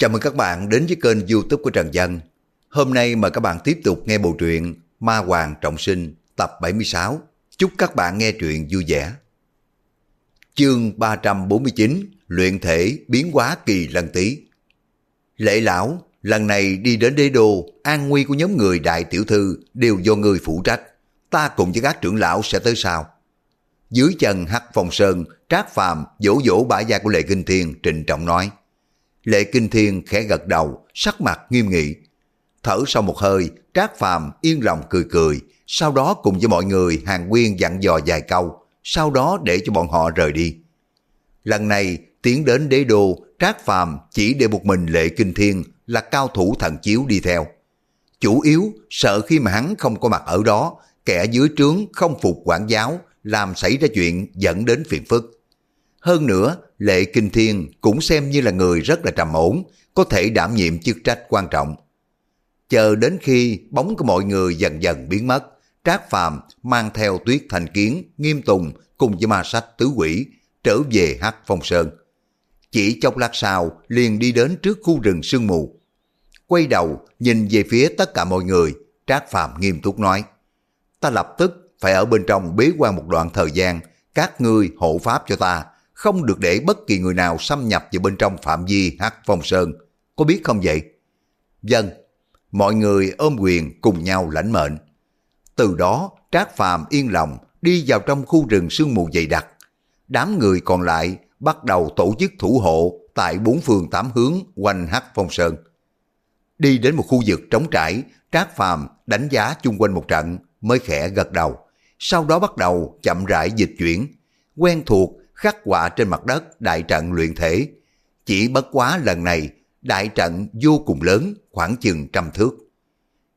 Chào mừng các bạn đến với kênh youtube của Trần Dân. Hôm nay mời các bạn tiếp tục nghe bộ truyện Ma Hoàng Trọng Sinh tập 76. Chúc các bạn nghe truyện vui vẻ. Chương 349 Luyện thể biến hóa kỳ lần tí Lệ lão, lần này đi đến đế đô, an nguy của nhóm người đại tiểu thư đều do người phụ trách. Ta cùng với các trưởng lão sẽ tới sau. Dưới chân hắc phong sơn, trác phàm dỗ dỗ bả gia của Lệ Kinh Thiên trịnh trọng nói. Lệ Kinh Thiên khẽ gật đầu, sắc mặt nghiêm nghị. Thở sau một hơi, Trác Phàm yên lòng cười cười, sau đó cùng với mọi người hàng Nguyên dặn dò vài câu, sau đó để cho bọn họ rời đi. Lần này, tiến đến đế đô, Trác Phàm chỉ để một mình Lệ Kinh Thiên là cao thủ thần chiếu đi theo. Chủ yếu, sợ khi mà hắn không có mặt ở đó, kẻ dưới trướng không phục quản giáo, làm xảy ra chuyện dẫn đến phiền phức. Hơn nữa, Lệ Kinh Thiên cũng xem như là người rất là trầm ổn, có thể đảm nhiệm chức trách quan trọng. Chờ đến khi bóng của mọi người dần dần biến mất, Trác Phàm mang theo tuyết thành kiến, nghiêm tùng cùng với ma sách tứ quỷ trở về Hắc Phong Sơn. Chỉ chốc lát sau liền đi đến trước khu rừng sương mù. Quay đầu nhìn về phía tất cả mọi người, Trác Phàm nghiêm túc nói Ta lập tức phải ở bên trong bế quan một đoạn thời gian, các ngươi hộ pháp cho ta, không được để bất kỳ người nào xâm nhập vào bên trong phạm vi Hắc Phong Sơn. Có biết không vậy? Dân, mọi người ôm quyền cùng nhau lãnh mệnh. Từ đó, Trác Phàm yên lòng đi vào trong khu rừng sương mù dày đặc. Đám người còn lại bắt đầu tổ chức thủ hộ tại bốn phương tám hướng quanh Hắc Phong Sơn. Đi đến một khu vực trống trải, Trác Phàm đánh giá chung quanh một trận mới khẽ gật đầu. Sau đó bắt đầu chậm rãi dịch chuyển, quen thuộc khắc họa trên mặt đất đại trận luyện thể. Chỉ bất quá lần này, đại trận vô cùng lớn, khoảng chừng trăm thước.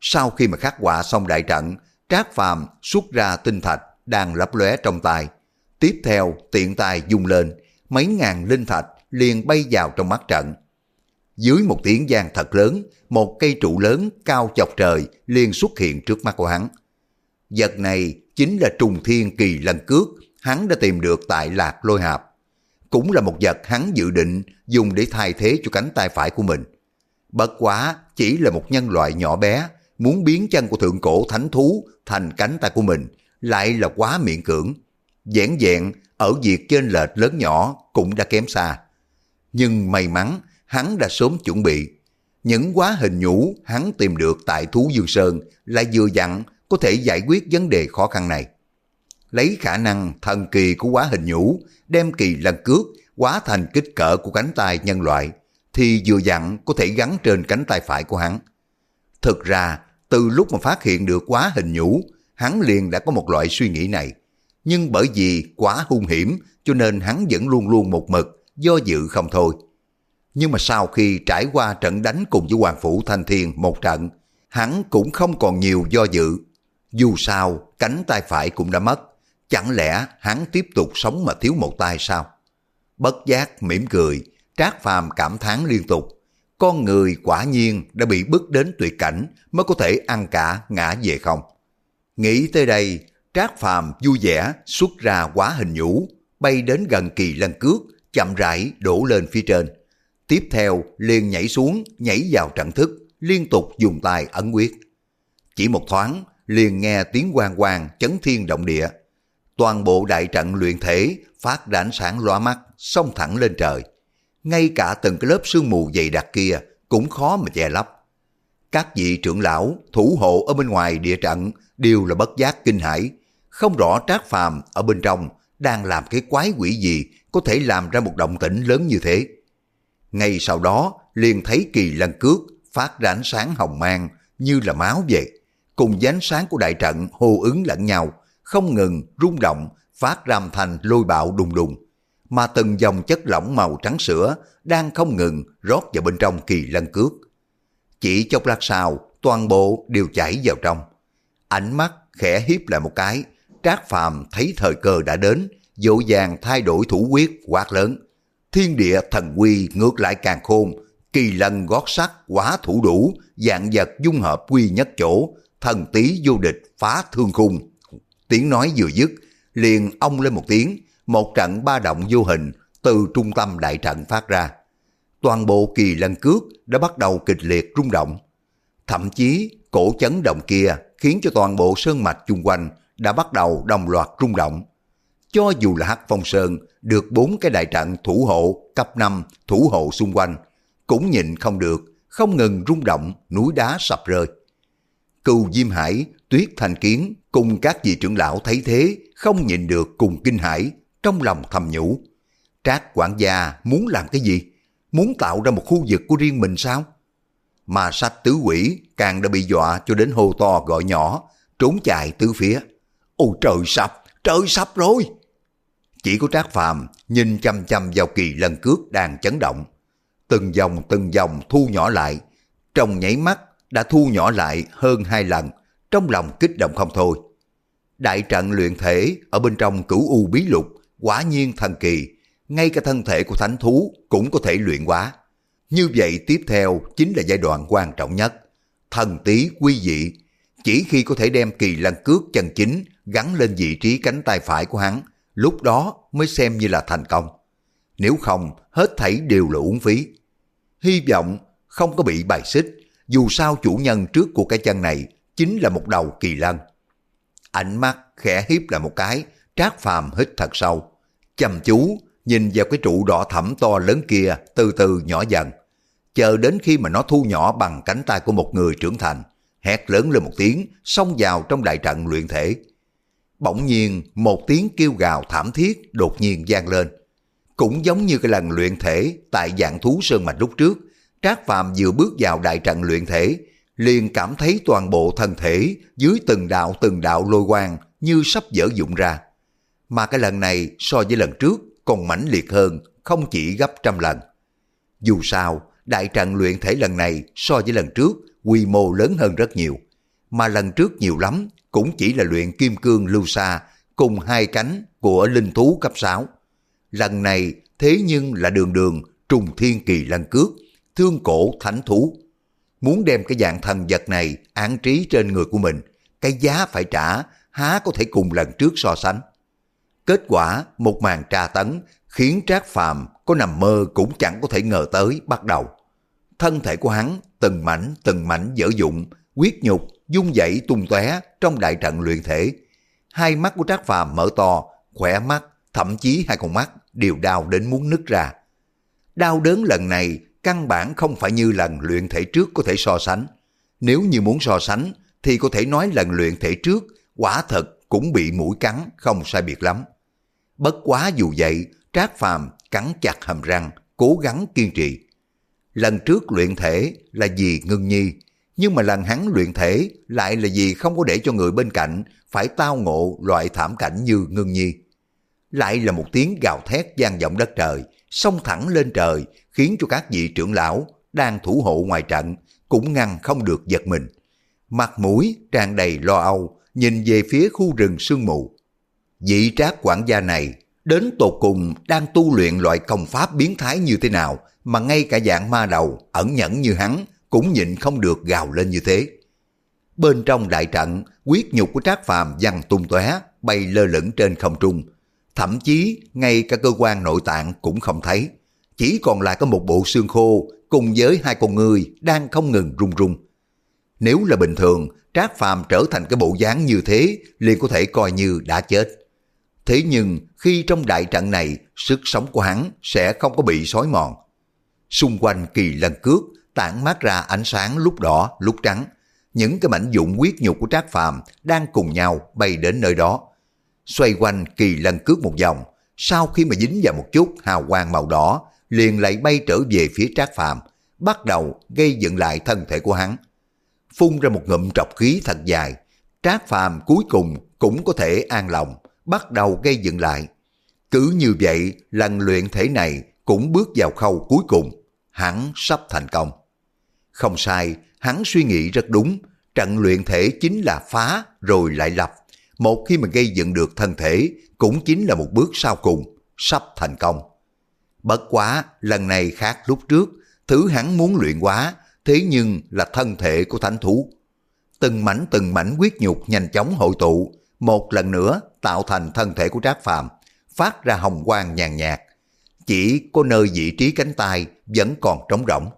Sau khi mà khắc họa xong đại trận, Trác Phàm xuất ra tinh thạch đang lấp lóe trong tay. Tiếp theo tiện tay dùng lên, mấy ngàn linh thạch liền bay vào trong mắt trận. Dưới một tiếng giang thật lớn, một cây trụ lớn cao chọc trời liền xuất hiện trước mắt của hắn. Vật này chính là trùng thiên kỳ lần cước hắn đã tìm được tại lạc lôi hạp. Cũng là một vật hắn dự định dùng để thay thế cho cánh tay phải của mình. Bất quá chỉ là một nhân loại nhỏ bé, muốn biến chân của thượng cổ thánh thú thành cánh tay của mình, lại là quá miệng cưỡng. Dẻn dẹn ở việc trên lệch lớn nhỏ cũng đã kém xa. Nhưng may mắn, hắn đã sớm chuẩn bị. Những quá hình nhũ hắn tìm được tại Thú Dương Sơn lại vừa dặn có thể giải quyết vấn đề khó khăn này lấy khả năng thần kỳ của quá hình nhũ, đem kỳ lần cước quá thành kích cỡ của cánh tay nhân loại, thì vừa dặn có thể gắn trên cánh tay phải của hắn. Thực ra, từ lúc mà phát hiện được quá hình nhũ, hắn liền đã có một loại suy nghĩ này. Nhưng bởi vì quá hung hiểm, cho nên hắn vẫn luôn luôn một mực, do dự không thôi. Nhưng mà sau khi trải qua trận đánh cùng với Hoàng Phủ Thanh Thiên một trận, hắn cũng không còn nhiều do dự. Dù sao, cánh tay phải cũng đã mất, Chẳng lẽ hắn tiếp tục sống mà thiếu một tay sao? Bất giác mỉm cười, Trác Phàm cảm thán liên tục. Con người quả nhiên đã bị bước đến tuyệt cảnh mới có thể ăn cả ngã về không. Nghĩ tới đây, Trác Phàm vui vẻ xuất ra quá hình nhũ, bay đến gần kỳ lân cước, chậm rãi đổ lên phía trên. Tiếp theo liền nhảy xuống, nhảy vào trận thức, liên tục dùng tay ấn quyết. Chỉ một thoáng, liền nghe tiếng quang quang chấn thiên động địa, toàn bộ đại trận luyện thể phát ra ánh sáng loa mắt, xông thẳng lên trời. Ngay cả từng cái lớp sương mù dày đặc kia cũng khó mà che lấp. Các vị trưởng lão, thủ hộ ở bên ngoài địa trận đều là bất giác kinh hãi, không rõ trác phàm ở bên trong đang làm cái quái quỷ gì có thể làm ra một động tĩnh lớn như thế. Ngay sau đó liền thấy kỳ lân cước phát ra ánh sáng hồng mang như là máu vậy, cùng với ánh sáng của đại trận hô ứng lẫn nhau, không ngừng rung động, phát ram thành lôi bạo đùng đùng, mà từng dòng chất lỏng màu trắng sữa đang không ngừng rót vào bên trong kỳ lân cước. Chỉ chốc lát sau, toàn bộ đều chảy vào trong. Ánh mắt khẽ hiếp lại một cái, Trác Phàm thấy thời cơ đã đến, dỗ dàng thay đổi thủ quyết quát lớn. Thiên địa thần quy ngược lại càng khôn, kỳ lân gót sắt quá thủ đủ, dạng vật dung hợp quy nhất chỗ, thần tí vô địch phá thương khung. Tiếng nói vừa dứt, liền ông lên một tiếng, một trận ba động vô hình từ trung tâm đại trận phát ra. toàn bộ kỳ lân cước đã bắt đầu kịch liệt rung động. Thậm chí cổ chấn động kia khiến cho toàn bộ sơn mạch chung quanh đã bắt đầu đồng loạt rung động. Cho dù là Hắc Phong Sơn được bốn cái đại trận thủ hộ cấp 5 thủ hộ xung quanh, cũng nhịn không được, không ngừng rung động, núi đá sập rơi. Cừu Diêm Hải, Tuyết Thành Kiến cùng các vị trưởng lão thấy thế, không nhìn được cùng kinh hãi trong lòng thầm nhủ. Trác quản gia muốn làm cái gì? Muốn tạo ra một khu vực của riêng mình sao? Mà sách tứ quỷ càng đã bị dọa cho đến hô to gọi nhỏ, trốn chạy tứ phía. Ôi trời sập, trời sập rồi! Chỉ có Trác Phàm nhìn chăm chăm vào kỳ lần cước đang chấn động. Từng dòng từng dòng thu nhỏ lại, trong nháy mắt đã thu nhỏ lại hơn hai lần, trong lòng kích động không thôi. Đại trận luyện thể ở bên trong cửu u bí lục quả nhiên thần kỳ, ngay cả thân thể của thánh thú cũng có thể luyện hóa. Như vậy tiếp theo chính là giai đoạn quan trọng nhất. Thần tí quy dị, chỉ khi có thể đem kỳ lăng cước chân chính gắn lên vị trí cánh tay phải của hắn, lúc đó mới xem như là thành công. Nếu không, hết thảy đều là uống phí. Hy vọng không có bị bài xích, dù sao chủ nhân trước của cái chân này chính là một đầu kỳ lân. Ánh mắt khẽ hiếp lại một cái, trác phàm hít thật sâu. Chăm chú, nhìn vào cái trụ đỏ thẳm to lớn kia từ từ nhỏ dần. Chờ đến khi mà nó thu nhỏ bằng cánh tay của một người trưởng thành, hét lớn lên một tiếng, xông vào trong đại trận luyện thể. Bỗng nhiên, một tiếng kêu gào thảm thiết đột nhiên vang lên. Cũng giống như cái lần luyện thể tại dạng thú sơn mạch lúc trước, Trác Phàm vừa bước vào đại trận luyện thể, liền cảm thấy toàn bộ thân thể dưới từng đạo từng đạo lôi quang như sắp dở dụng ra. Mà cái lần này so với lần trước còn mãnh liệt hơn, không chỉ gấp trăm lần. Dù sao, đại trận luyện thể lần này so với lần trước quy mô lớn hơn rất nhiều. Mà lần trước nhiều lắm cũng chỉ là luyện kim cương lưu xa cùng hai cánh của linh thú cấp 6. Lần này thế nhưng là đường đường trùng thiên kỳ lăng cước, thương cổ thánh thú. Muốn đem cái dạng thần vật này án trí trên người của mình, cái giá phải trả há có thể cùng lần trước so sánh. Kết quả một màn tra tấn khiến Trác Phàm có nằm mơ cũng chẳng có thể ngờ tới bắt đầu. Thân thể của hắn từng mảnh từng mảnh dở dụng, quyết nhục, dung dậy tung tóe trong đại trận luyện thể. Hai mắt của Trác Phàm mở to, khỏe mắt, thậm chí hai con mắt đều đau đến muốn nứt ra. Đau đớn lần này căn bản không phải như lần luyện thể trước có thể so sánh. Nếu như muốn so sánh thì có thể nói lần luyện thể trước quả thật cũng bị mũi cắn không sai biệt lắm. Bất quá dù vậy, Trác Phàm cắn chặt hàm răng, cố gắng kiên trì. Lần trước luyện thể là vì ngưng nhi, nhưng mà lần hắn luyện thể lại là vì không có để cho người bên cạnh phải tao ngộ loại thảm cảnh như ngưng nhi. Lại là một tiếng gào thét gian vọng đất trời, xông thẳng lên trời, khiến cho các vị trưởng lão đang thủ hộ ngoài trận cũng ngăn không được giật mình. Mặt mũi tràn đầy lo âu, nhìn về phía khu rừng sương mù. Vị trác quản gia này đến tột cùng đang tu luyện loại công pháp biến thái như thế nào mà ngay cả dạng ma đầu ẩn nhẫn như hắn cũng nhịn không được gào lên như thế. Bên trong đại trận, quyết nhục của Trác Phàm văng tung tóe bay lơ lửng trên không trung. Thậm chí ngay cả cơ quan nội tạng cũng không thấy. Chỉ còn lại có một bộ xương khô cùng với hai con người đang không ngừng rung rung. Nếu là bình thường, Trác Phàm trở thành cái bộ dáng như thế liền có thể coi như đã chết. Thế nhưng khi trong đại trận này, sức sống của hắn sẽ không có bị sói mòn. Xung quanh kỳ lân cước tản mát ra ánh sáng lúc đỏ lúc trắng. Những cái mảnh dụng quyết nhục của Trác Phàm đang cùng nhau bay đến nơi đó. Xoay quanh kỳ lân cước một vòng, sau khi mà dính vào một chút hào quang màu đỏ, liền lại bay trở về phía Trác Phàm, bắt đầu gây dựng lại thân thể của hắn. Phun ra một ngụm trọc khí thật dài, Trác Phàm cuối cùng cũng có thể an lòng, bắt đầu gây dựng lại. Cứ như vậy, lần luyện thể này cũng bước vào khâu cuối cùng, hắn sắp thành công. Không sai, hắn suy nghĩ rất đúng, trận luyện thể chính là phá rồi lại lập. Một khi mà gây dựng được thân thể cũng chính là một bước sau cùng, sắp thành công. Bất quá, lần này khác lúc trước, thứ hắn muốn luyện quá, thế nhưng là thân thể của thánh thú. Từng mảnh từng mảnh quyết nhục nhanh chóng hội tụ, một lần nữa tạo thành thân thể của Trác Phàm, phát ra hồng quang nhàn nhạt. Chỉ có nơi vị trí cánh tay vẫn còn trống rỗng.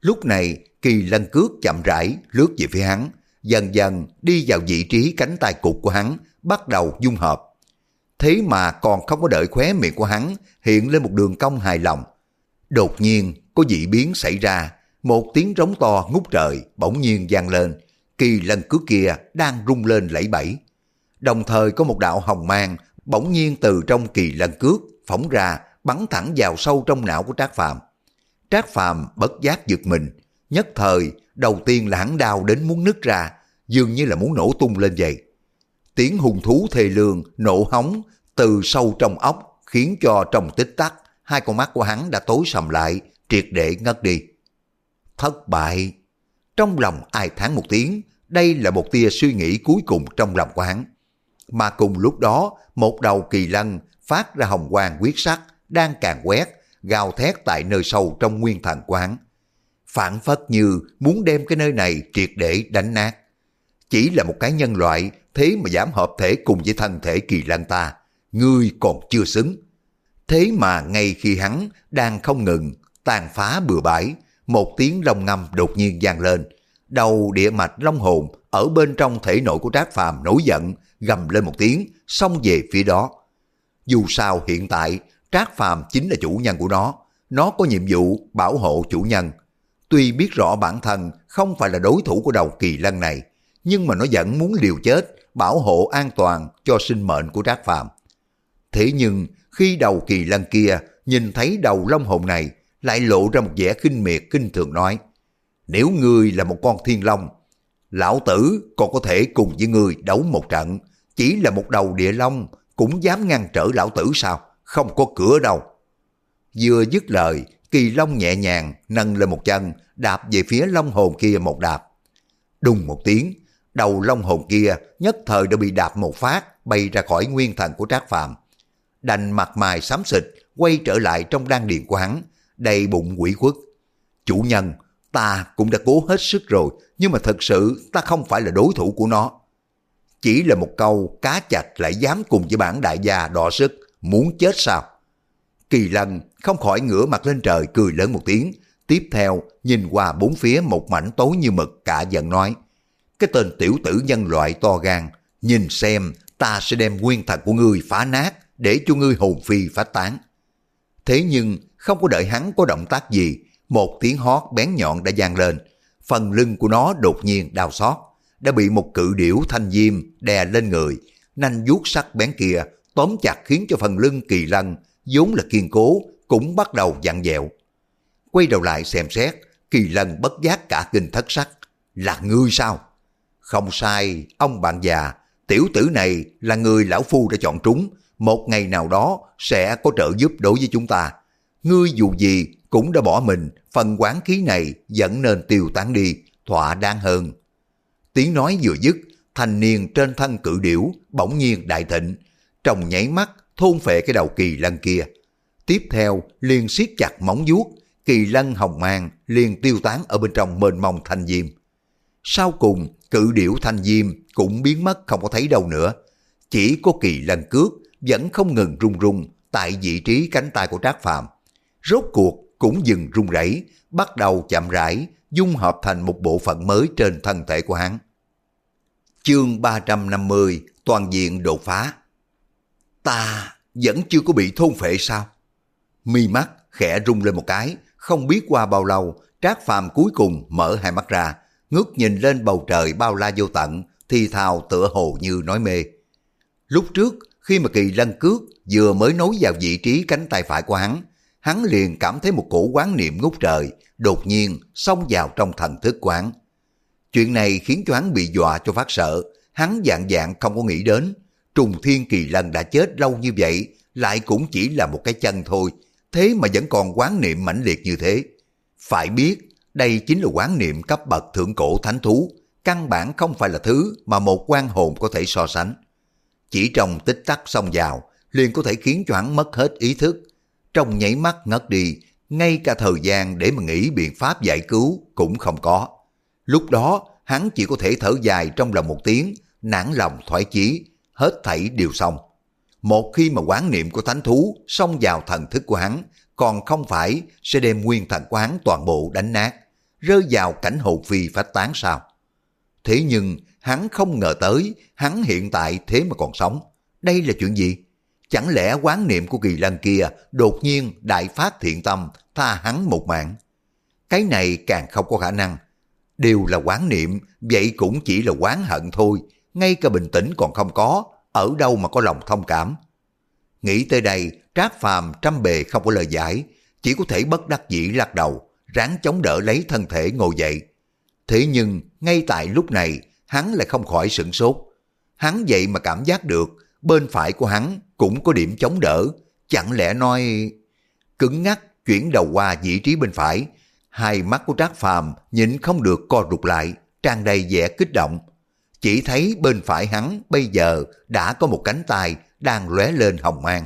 Lúc này, kỳ lân cước chậm rãi lướt về phía hắn, dần dần đi vào vị trí cánh tay cụt của hắn, bắt đầu dung hợp. Thế mà còn không có đợi khóe miệng của hắn hiện lên một đường cong hài lòng. Đột nhiên có dị biến xảy ra, một tiếng rống to ngút trời bỗng nhiên vang lên, kỳ lân cứ kia đang rung lên lẫy bẫy. Đồng thời có một đạo hồng mang bỗng nhiên từ trong kỳ lân cước phóng ra bắn thẳng vào sâu trong não của Trác Phàm. Trác Phàm bất giác giật mình, nhất thời đầu tiên là hắn đau đến muốn nứt ra, dường như là muốn nổ tung lên vậy. Tiếng hùng thú thề lương nổ hóng từ sâu trong ốc khiến cho trong tích tắc hai con mắt của hắn đã tối sầm lại, triệt để ngất đi. Thất bại. Trong lòng ai thán một tiếng, đây là một tia suy nghĩ cuối cùng trong lòng của hắn. Mà cùng lúc đó, một đầu kỳ lân phát ra hồng quang quyết sắc, đang càng quét, gào thét tại nơi sâu trong nguyên thần quán. Phản phất như muốn đem cái nơi này triệt để đánh nát. Chỉ là một cái nhân loại, thế mà dám hợp thể cùng với thân thể kỳ lân ta. Ngươi còn chưa xứng. Thế mà ngay khi hắn đang không ngừng tàn phá bừa bãi, một tiếng long ngâm đột nhiên vang lên. Đầu địa mạch long hồn ở bên trong thể nội của Trác Phàm nổi giận, gầm lên một tiếng, xông về phía đó. Dù sao hiện tại, Trác Phàm chính là chủ nhân của nó. Nó có nhiệm vụ bảo hộ chủ nhân. Tuy biết rõ bản thân không phải là đối thủ của đầu kỳ lân này, nhưng mà nó vẫn muốn liều chết, bảo hộ an toàn cho sinh mệnh của Trác Phàm. Thế nhưng, khi đầu kỳ lân kia nhìn thấy đầu long hồn này, lại lộ ra một vẻ kinh miệt kinh thường nói, nếu ngươi là một con thiên long, lão tử còn có thể cùng với ngươi đấu một trận, chỉ là một đầu địa long cũng dám ngăn trở lão tử sao, không có cửa đâu. Vừa dứt lời, kỳ long nhẹ nhàng nâng lên một chân, đạp về phía long hồn kia một đạp. Đùng một tiếng, đầu long hồn kia nhất thời đã bị đạp một phát bay ra khỏi nguyên thần của Trác Phàm. Đành mặt mày xám xịt quay trở lại trong đan điện của hắn, đầy bụng quỷ khuất. Chủ nhân, ta cũng đã cố hết sức rồi, nhưng mà thật sự ta không phải là đối thủ của nó. Chỉ là một câu cá chạch lại dám cùng với bản đại gia đỏ sức, muốn chết sao? Kỳ lân không khỏi ngửa mặt lên trời cười lớn một tiếng, tiếp theo nhìn qua bốn phía một mảnh tối như mực cả giận nói. Cái tên tiểu tử nhân loại to gan, nhìn xem ta sẽ đem nguyên thần của ngươi phá nát để cho ngươi hồn phi phát tán. Thế nhưng không có đợi hắn có động tác gì, một tiếng hót bén nhọn đã vang lên, phần lưng của nó đột nhiên đau xót, đã bị một cự điểu thanh diêm đè lên người, nanh vuốt sắc bén kia tóm chặt khiến cho phần lưng kỳ lân vốn là kiên cố cũng bắt đầu dặn dẹo. Quay đầu lại xem xét, kỳ lân bất giác cả kinh thất sắc. Là ngươi sao? Không sai, ông bạn già, tiểu tử này là người lão phu đã chọn trúng, một ngày nào đó sẽ có trợ giúp đối với chúng ta. Ngươi dù gì cũng đã bỏ mình, phần quán khí này vẫn nên tiêu tán đi, thỏa đáng hơn. Tiếng nói vừa dứt, thanh niên trên thân cự điểu bỗng nhiên đại thịnh, trong nháy mắt thôn phệ cái đầu kỳ lân kia. Tiếp theo liền siết chặt móng vuốt, kỳ lân hồng mang liền tiêu tán ở bên trong mênh mông thanh diêm. Sau cùng, cự điểu thanh diêm cũng biến mất không có thấy đâu nữa. Chỉ có kỳ lân cước vẫn không ngừng rung rung tại vị trí cánh tay của Trác Phàm. Rốt cuộc cũng dừng rung rẩy, bắt đầu chậm rãi dung hợp thành một bộ phận mới trên thân thể của hắn. Chương 350 Toàn diện đột phá Ta vẫn chưa có bị thôn phệ sao? Mi mắt khẽ rung lên một cái, không biết qua bao lâu, Trác Phàm cuối cùng mở hai mắt ra, ngước nhìn lên bầu trời bao la vô tận, thì thào tựa hồ như nói mê. Lúc trước, khi mà kỳ lân cước vừa mới nối vào vị trí cánh tay phải của hắn, hắn liền cảm thấy một cổ quán niệm ngút trời, đột nhiên xông vào trong thần thức quán. Chuyện này khiến cho hắn bị dọa cho phát sợ, hắn dạng dạng không có nghĩ đến. Trùng Thiên Kỳ Lân đã chết lâu như vậy, lại cũng chỉ là một cái chân thôi, thế mà vẫn còn quán niệm mãnh liệt như thế. Phải biết, đây chính là quán niệm cấp bậc thượng cổ thánh thú, căn bản không phải là thứ mà một quan hồn có thể so sánh. Chỉ trong tích tắc xông vào, liền có thể khiến cho hắn mất hết ý thức. Trong nhảy mắt ngất đi, ngay cả thời gian để mà nghĩ biện pháp giải cứu cũng không có. Lúc đó, hắn chỉ có thể thở dài trong lòng một tiếng, nản lòng thoải chí, hết thảy đều xong. Một khi mà quán niệm của thánh thú xông vào thần thức của hắn, còn không phải sẽ đem nguyên thần quán toàn bộ đánh nát, rơi vào cảnh hồn phi phách tán sao? Thế nhưng hắn không ngờ tới hắn hiện tại thế mà còn sống. Đây là chuyện gì? Chẳng lẽ quán niệm của kỳ lân kia đột nhiên đại phát thiện tâm tha hắn một mạng? Cái này càng không có khả năng. Đều là quán niệm, vậy cũng chỉ là quán hận thôi. Ngay cả bình tĩnh còn không có, ở đâu mà có lòng thông cảm. Nghĩ tới đây, Trác Phàm trăm bề không có lời giải, chỉ có thể bất đắc dĩ lắc đầu, ráng chống đỡ lấy thân thể ngồi dậy. Thế nhưng, ngay tại lúc này, hắn lại không khỏi sửng sốt. Hắn vậy mà cảm giác được, bên phải của hắn cũng có điểm chống đỡ, chẳng lẽ nói... Cứng ngắc chuyển đầu qua vị trí bên phải, hai mắt của Trác Phàm nhịn không được co rụt lại, tràn đầy vẻ kích động. Chỉ thấy bên phải hắn bây giờ đã có một cánh tay đang lóe lên hồng mang.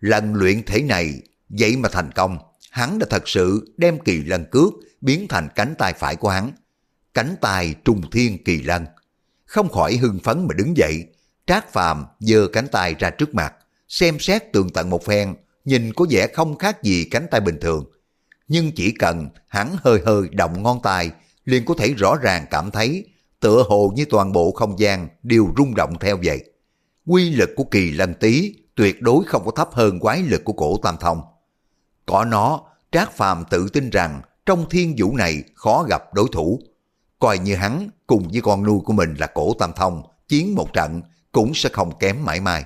Lần luyện thể này, vậy mà thành công, hắn đã thật sự đem kỳ lân cước biến thành cánh tay phải của hắn. Cánh tay trùng thiên kỳ lân. Không khỏi hưng phấn mà đứng dậy, Trác Phàm giơ cánh tay ra trước mặt, xem xét tường tận một phen, nhìn có vẻ không khác gì cánh tay bình thường. Nhưng chỉ cần hắn hơi hơi động ngón tay, liền có thể rõ ràng cảm thấy tựa hồ như toàn bộ không gian đều rung động theo vậy. Quy lực của kỳ lân tí tuyệt đối không có thấp hơn quái lực của cổ tam thông. Có nó, Trác Phàm tự tin rằng trong thiên vũ này khó gặp đối thủ. Coi như hắn cùng với con nuôi của mình là cổ tam thông, chiến một trận cũng sẽ không kém mãi mai.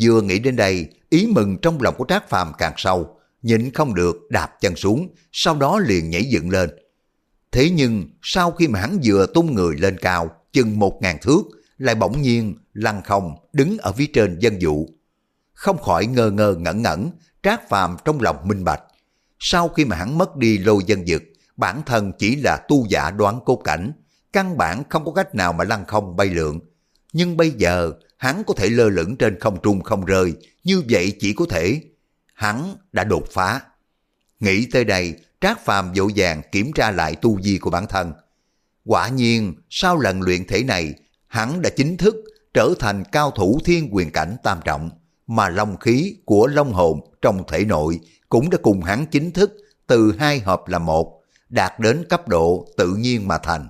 Vừa nghĩ đến đây, ý mừng trong lòng của Trác Phàm càng sâu, nhịn không được đạp chân xuống, sau đó liền nhảy dựng lên. Thế nhưng sau khi mà hắn vừa tung người lên cao, chừng một ngàn thước, lại bỗng nhiên lăn không đứng ở phía trên dân vụ. Không khỏi ngơ ngơ ngẩn ngẩn, trác phàm trong lòng minh bạch. Sau khi mà hắn mất đi lôi dân dực, bản thân chỉ là tu giả đoán cốt cảnh, căn bản không có cách nào mà lăn không bay lượn. Nhưng bây giờ hắn có thể lơ lửng trên không trung không rơi, như vậy chỉ có thể hắn đã đột phá. Nghĩ tới đây, Trác Phàm dỗ dàng kiểm tra lại tu vi của bản thân. Quả nhiên, sau lần luyện thể này, hắn đã chính thức trở thành cao thủ thiên quyền cảnh tam trọng, mà long khí của long hồn trong thể nội cũng đã cùng hắn chính thức từ hai hợp là một, đạt đến cấp độ tự nhiên mà thành.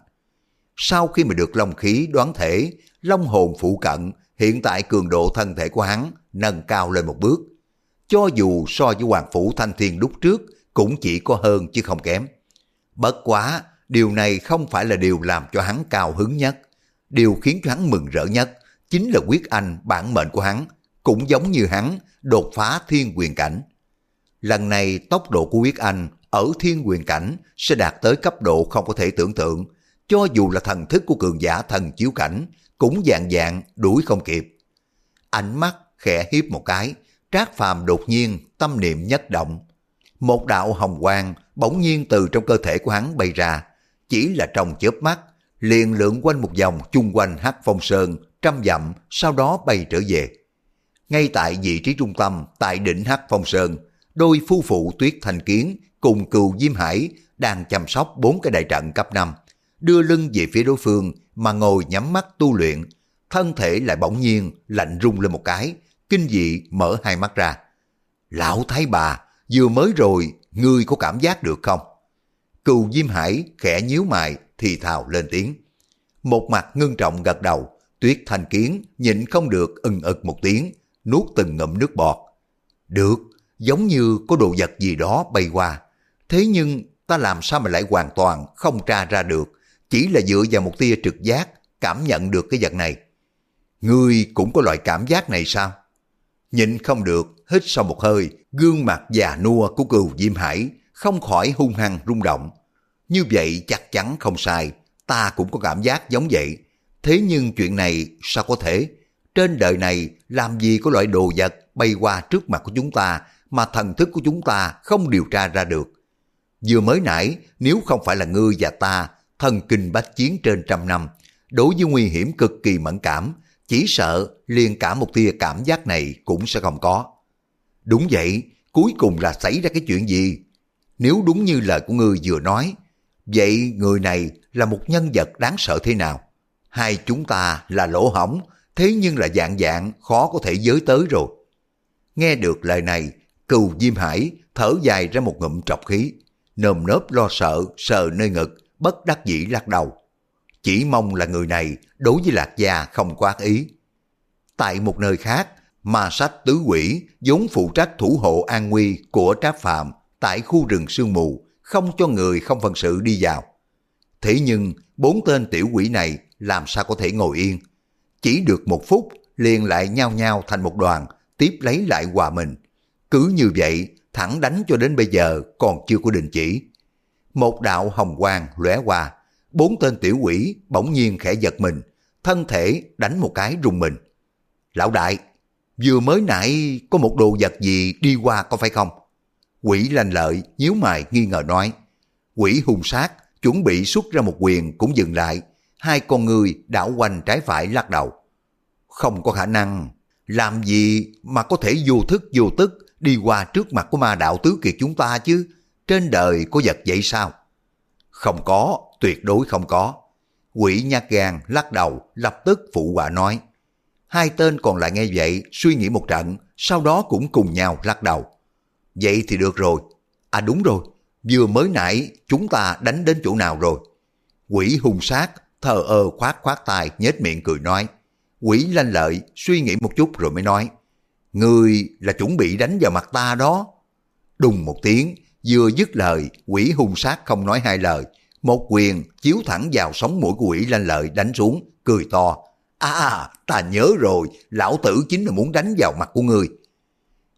Sau khi mà được long khí đoán thể, long hồn phụ cận, hiện tại cường độ thân thể của hắn nâng cao lên một bước. Cho dù so với Hoàng Phủ Thanh Thiên lúc trước cũng chỉ có hơn chứ không kém. Bất quá, điều này không phải là điều làm cho hắn cao hứng nhất. Điều khiến cho hắn mừng rỡ nhất chính là quyết anh bản mệnh của hắn, cũng giống như hắn đột phá thiên quyền cảnh. Lần này tốc độ của quyết anh ở thiên quyền cảnh sẽ đạt tới cấp độ không có thể tưởng tượng, cho dù là thần thức của cường giả thần chiếu cảnh cũng dạng dạng đuổi không kịp. Ánh mắt khẽ hiếp một cái, Trác Phàm đột nhiên tâm niệm nhất động. Một đạo hồng quang bỗng nhiên từ trong cơ thể của hắn bay ra, chỉ là trong chớp mắt, liền lượn quanh một vòng chung quanh hắc phong sơn, trăm dặm, sau đó bay trở về. Ngay tại vị trí trung tâm, tại đỉnh hắc phong sơn, đôi phu phụ tuyết thành kiến cùng cừu Diêm Hải đang chăm sóc bốn cái đại trận cấp 5, đưa lưng về phía đối phương mà ngồi nhắm mắt tu luyện, thân thể lại bỗng nhiên lạnh rung lên một cái, kinh dị mở hai mắt ra. Lão thái bà, vừa mới rồi, ngươi có cảm giác được không? Cừu Diêm Hải khẽ nhíu mày thì thào lên tiếng. Một mặt ngưng trọng gật đầu, tuyết thanh kiến nhịn không được ưng ực một tiếng, nuốt từng ngụm nước bọt. Được, giống như có đồ vật gì đó bay qua. Thế nhưng ta làm sao mà lại hoàn toàn không tra ra được, chỉ là dựa vào một tia trực giác cảm nhận được cái vật này. Ngươi cũng có loại cảm giác này sao? Nhịn không được, hít sau một hơi, gương mặt già nua của cừu Diêm Hải không khỏi hung hăng rung động. Như vậy chắc chắn không sai, ta cũng có cảm giác giống vậy. Thế nhưng chuyện này sao có thể? Trên đời này làm gì có loại đồ vật bay qua trước mặt của chúng ta mà thần thức của chúng ta không điều tra ra được. Vừa mới nãy, nếu không phải là ngươi và ta, thần kinh bách chiến trên trăm năm, đối với nguy hiểm cực kỳ mẫn cảm, chỉ sợ liền cả một tia cảm giác này cũng sẽ không có. Đúng vậy, cuối cùng là xảy ra cái chuyện gì? Nếu đúng như lời của ngươi vừa nói, vậy người này là một nhân vật đáng sợ thế nào? Hai chúng ta là lỗ hỏng, thế nhưng là dạng dạng khó có thể giới tới rồi. Nghe được lời này, Cừu Diêm Hải thở dài ra một ngụm trọc khí, nơm nớp lo sợ, sờ nơi ngực, bất đắc dĩ lắc đầu. Chỉ mong là người này đối với Lạc Gia không có ác ý. Tại một nơi khác, ma sách tứ quỷ vốn phụ trách thủ hộ an nguy của tráp Phạm tại khu rừng sương mù, không cho người không phận sự đi vào. Thế nhưng, bốn tên tiểu quỷ này làm sao có thể ngồi yên. Chỉ được một phút, liền lại nhao nhao thành một đoàn, tiếp lấy lại hòa mình. Cứ như vậy, thẳng đánh cho đến bây giờ còn chưa có đình chỉ. Một đạo hồng quang lóe qua, bốn tên tiểu quỷ bỗng nhiên khẽ giật mình, thân thể đánh một cái rùng mình. Lão đại, vừa mới nãy có một đồ vật gì đi qua có phải không? Quỷ lành lợi, nhíu mày nghi ngờ nói. Quỷ hung sát, chuẩn bị xuất ra một quyền cũng dừng lại. Hai con người đảo quanh trái phải lắc đầu. Không có khả năng, làm gì mà có thể vô thức vô tức đi qua trước mặt của ma đạo tứ kiệt chúng ta chứ? Trên đời có vật vậy sao? Không có, tuyệt đối không có. Quỷ nhát gan lắc đầu, lập tức phụ họa nói. Hai tên còn lại nghe vậy, suy nghĩ một trận, sau đó cũng cùng nhau lắc đầu. Vậy thì được rồi. À đúng rồi, vừa mới nãy chúng ta đánh đến chỗ nào rồi? Quỷ hung sát, thờ ơ khoát khoát tay, nhếch miệng cười nói. Quỷ lanh lợi, suy nghĩ một chút rồi mới nói. Người là chuẩn bị đánh vào mặt ta đó. Đùng một tiếng, vừa dứt lời, quỷ hung sát không nói hai lời. Một quyền chiếu thẳng vào sống mũi của quỷ lanh lợi đánh xuống, cười to. À, ta nhớ rồi, lão tử chính là muốn đánh vào mặt của người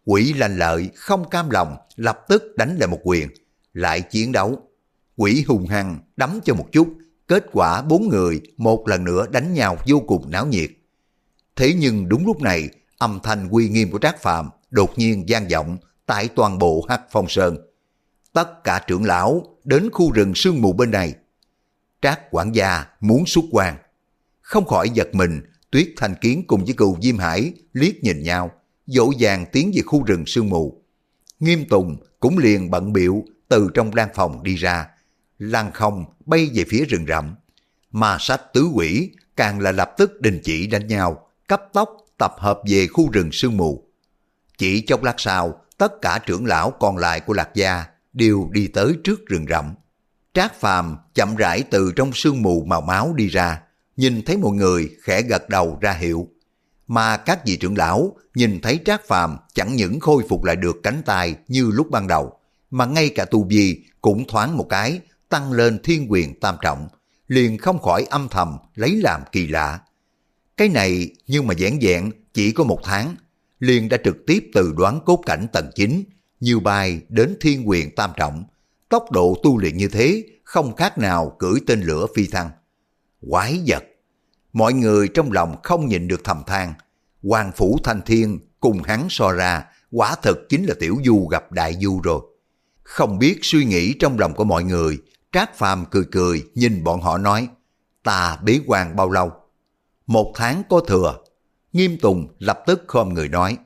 Quỷ lanh lợi không cam lòng, lập tức đánh lại một quyền, lại chiến đấu. Quỷ hùng hăng đấm cho một chút, kết quả bốn người một lần nữa đánh nhau vô cùng náo nhiệt. Thế nhưng đúng lúc này, âm thanh uy nghiêm của Trác Phạm đột nhiên gian vọng tại toàn bộ Hắc Phong Sơn. Tất cả trưởng lão đến khu rừng sương mù bên này. Trác quản gia muốn xuất quan. Không khỏi giật mình, Tuyết Thanh Kiến cùng với cừu Diêm Hải liếc nhìn nhau, dỗ dàng tiến về khu rừng sương mù. Nghiêm Tùng cũng liền bận biểu từ trong đan phòng đi ra, lăng không bay về phía rừng rậm. Mà sách tứ quỷ càng là lập tức đình chỉ đánh nhau, cấp tốc tập hợp về khu rừng sương mù. Chỉ trong lát sau, tất cả trưởng lão còn lại của Lạc Gia đều đi tới trước rừng rậm. Trác Phàm chậm rãi từ trong sương mù màu máu đi ra, nhìn thấy mọi người khẽ gật đầu ra hiệu. Mà các vị trưởng lão nhìn thấy Trác Phàm chẳng những khôi phục lại được cánh tay như lúc ban đầu, mà ngay cả tu vi cũng thoáng một cái tăng lên thiên quyền tam trọng, liền không khỏi âm thầm lấy làm kỳ lạ. Cái này nhưng mà giản dạng chỉ có một tháng, liền đã trực tiếp từ đoán cốt cảnh tầng 9, nhiều bài đến thiên quyền tam trọng. Tốc độ tu luyện như thế không khác nào cưỡi tên lửa phi thăng. Quái vật! Mọi người trong lòng không nhìn được thầm than. Hoàng Phủ Thanh Thiên cùng hắn so ra, quả thật chính là tiểu du gặp đại du rồi. Không biết suy nghĩ trong lòng của mọi người, Trác Phàm cười cười nhìn bọn họ nói, ta bế quan bao lâu? Một tháng có thừa. Nghiêm Tùng lập tức khom người nói,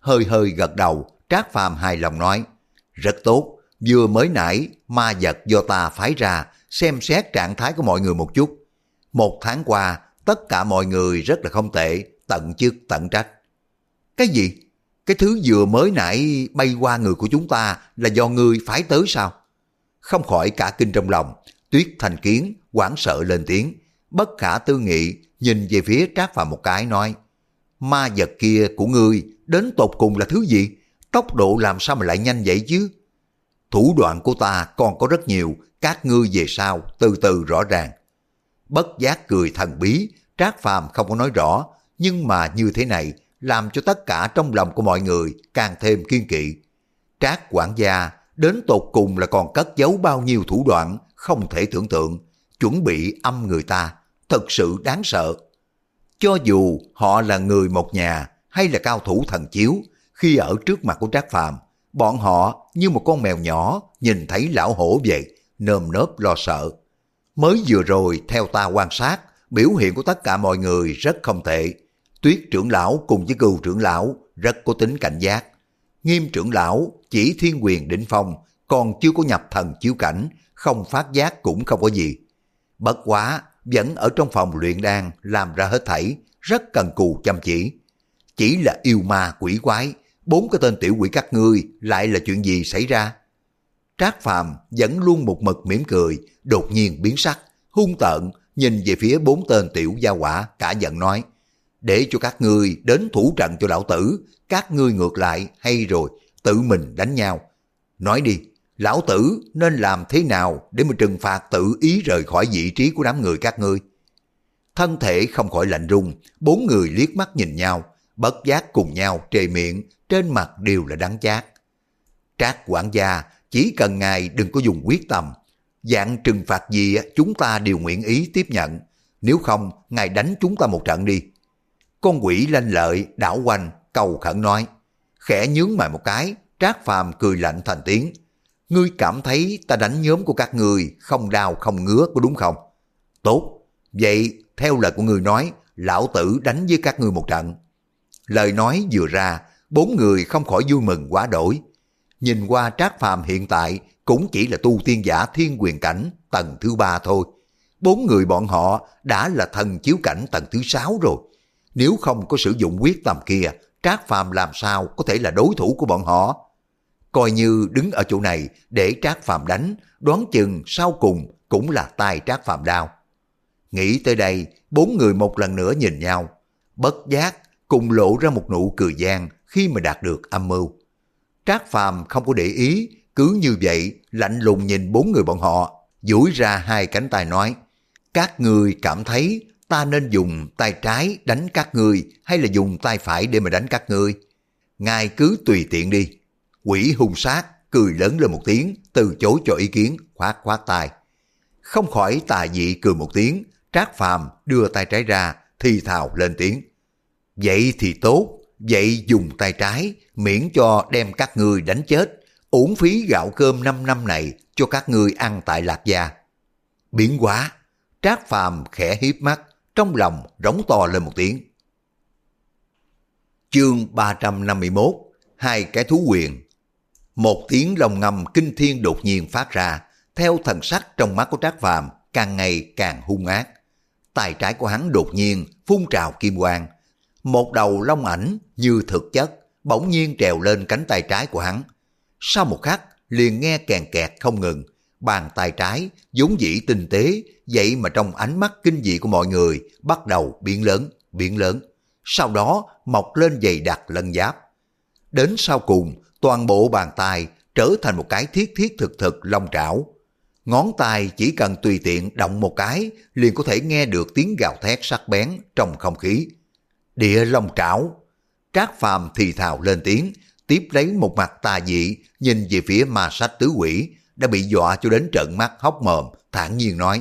hơi hơi gật đầu, Trác Phàm hài lòng nói, rất tốt, vừa mới nãy ma vật do ta phái ra xem xét trạng thái của mọi người một chút. Một tháng qua, tất cả mọi người rất là không tệ, tận chức tận trách. Cái gì? Cái thứ vừa mới nãy bay qua người của chúng ta là do ngươi phái tới sao? Không khỏi cả kinh trong lòng, tuyết thành kiến, quảng sợ lên tiếng, bất khả tư nghị, nhìn về phía trác phàm một cái nói, ma vật kia của ngươi đến tột cùng là thứ gì? Tốc độ làm sao mà lại nhanh vậy chứ? Thủ đoạn của ta còn có rất nhiều, các ngươi về sau, từ từ rõ ràng. Bất giác cười thần bí, Trác Phàm không có nói rõ, nhưng mà như thế này làm cho tất cả trong lòng của mọi người càng thêm kiên kỵ. Trác quản gia đến tột cùng là còn cất giấu bao nhiêu thủ đoạn không thể tưởng tượng, chuẩn bị âm người ta, thật sự đáng sợ. Cho dù họ là người một nhà hay là cao thủ thần chiếu, khi ở trước mặt của Trác Phàm, bọn họ như một con mèo nhỏ nhìn thấy lão hổ vậy, nơm nớp lo sợ. Mới vừa rồi theo ta quan sát, biểu hiện của tất cả mọi người rất không tệ. Tuyết trưởng lão cùng với cừu trưởng lão rất có tính cảnh giác. Nghiêm trưởng lão chỉ thiên quyền đỉnh phong, còn chưa có nhập thần chiếu cảnh, không phát giác cũng không có gì. Bất quá, vẫn ở trong phòng luyện đan làm ra hết thảy, rất cần cù chăm chỉ. Chỉ là yêu ma quỷ quái, bốn cái tên tiểu quỷ các ngươi lại là chuyện gì xảy ra? Trác Phàm vẫn luôn một mực mỉm cười, đột nhiên biến sắc, hung tợn, nhìn về phía bốn tên tiểu gia quả, cả giận nói, để cho các ngươi đến thủ trận cho lão tử, các ngươi ngược lại hay rồi, tự mình đánh nhau. Nói đi, lão tử nên làm thế nào để mà trừng phạt tự ý rời khỏi vị trí của đám người các ngươi? Thân thể không khỏi lạnh rung, bốn người liếc mắt nhìn nhau, bất giác cùng nhau trề miệng, trên mặt đều là đắng chát. Trác quản gia chỉ cần ngài đừng có dùng quyết tâm, dạng trừng phạt gì chúng ta đều nguyện ý tiếp nhận, nếu không ngài đánh chúng ta một trận đi. Con quỷ lanh lợi đảo quanh cầu khẩn nói, khẽ nhướng mày một cái, Trác Phàm cười lạnh thành tiếng. Ngươi cảm thấy ta đánh nhóm của các người không đau không ngứa có đúng không? Tốt, vậy theo lời của người nói, lão tử đánh với các ngươi một trận. Lời nói vừa ra, bốn người không khỏi vui mừng quá đổi. Nhìn qua Trác Phàm hiện tại cũng chỉ là tu tiên giả thiên quyền cảnh tầng thứ ba thôi. Bốn người bọn họ đã là thần chiếu cảnh tầng thứ sáu rồi. Nếu không có sử dụng quyết tâm kia, Trác Phàm làm sao có thể là đối thủ của bọn họ? Coi như đứng ở chỗ này để Trác Phàm đánh, đoán chừng sau cùng cũng là tay Trác Phàm đao. Nghĩ tới đây, bốn người một lần nữa nhìn nhau, bất giác cùng lộ ra một nụ cười gian khi mà đạt được âm mưu. Trác Phàm không có để ý, cứ như vậy lạnh lùng nhìn bốn người bọn họ, duỗi ra hai cánh tay nói, các người cảm thấy ta nên dùng tay trái đánh các ngươi hay là dùng tay phải để mà đánh các ngươi Ngài cứ tùy tiện đi. Quỷ hung sát cười lớn lên một tiếng, từ chối cho ý kiến, khoát khoát tay. Không khỏi tà dị cười một tiếng, Trác Phàm đưa tay trái ra, thì thào lên tiếng. Vậy thì tốt, vậy dùng tay trái, miễn cho đem các ngươi đánh chết, uổng phí gạo cơm 5 năm này cho các ngươi ăn tại Lạc Gia. Biến quá, Trác Phàm khẽ hiếp mắt, trong lòng rống to lên một tiếng. Chương 351 Hai cái thú quyền Một tiếng lồng ngầm kinh thiên đột nhiên phát ra, theo thần sắc trong mắt của Trác Phàm càng ngày càng hung ác. Tài trái của hắn đột nhiên phun trào kim quang, một đầu long ảnh như thực chất bỗng nhiên trèo lên cánh tay trái của hắn. Sau một khắc liền nghe kèn kẹt không ngừng, bàn tay trái vốn dĩ tinh tế, vậy mà trong ánh mắt kinh dị của mọi người bắt đầu biến lớn, biến lớn. Sau đó mọc lên dày đặc lân giáp. Đến sau cùng, toàn bộ bàn tay trở thành một cái thiết thiết thực thực long trảo. Ngón tay chỉ cần tùy tiện động một cái liền có thể nghe được tiếng gào thét sắc bén trong không khí. Địa long trảo. Trác phàm thì thào lên tiếng, tiếp lấy một mặt tà dị, nhìn về phía ma sách tứ quỷ, đã bị dọa cho đến trận mắt hốc mồm, thản nhiên nói.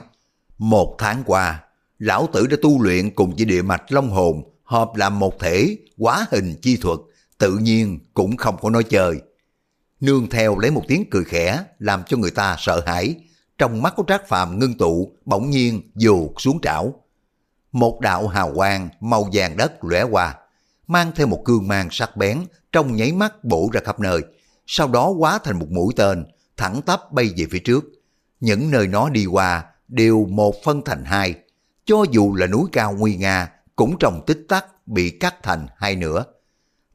Một tháng qua, lão tử đã tu luyện cùng với địa mạch long hồn, hợp làm một thể, quá hình chi thuật, tự nhiên cũng không có nói chơi. Nương theo lấy một tiếng cười khẽ, làm cho người ta sợ hãi. Trong mắt của Trác Phàm ngưng tụ, bỗng nhiên dù xuống trảo. Một đạo hào quang màu vàng đất lóe qua, mang theo một cương mang sắc bén, trong nháy mắt bổ ra khắp nơi, sau đó hóa thành một mũi tên, thẳng tắp bay về phía trước. Những nơi nó đi qua đều một phân thành hai, cho dù là núi cao nguy nga, cũng trong tích tắc bị cắt thành hai nửa.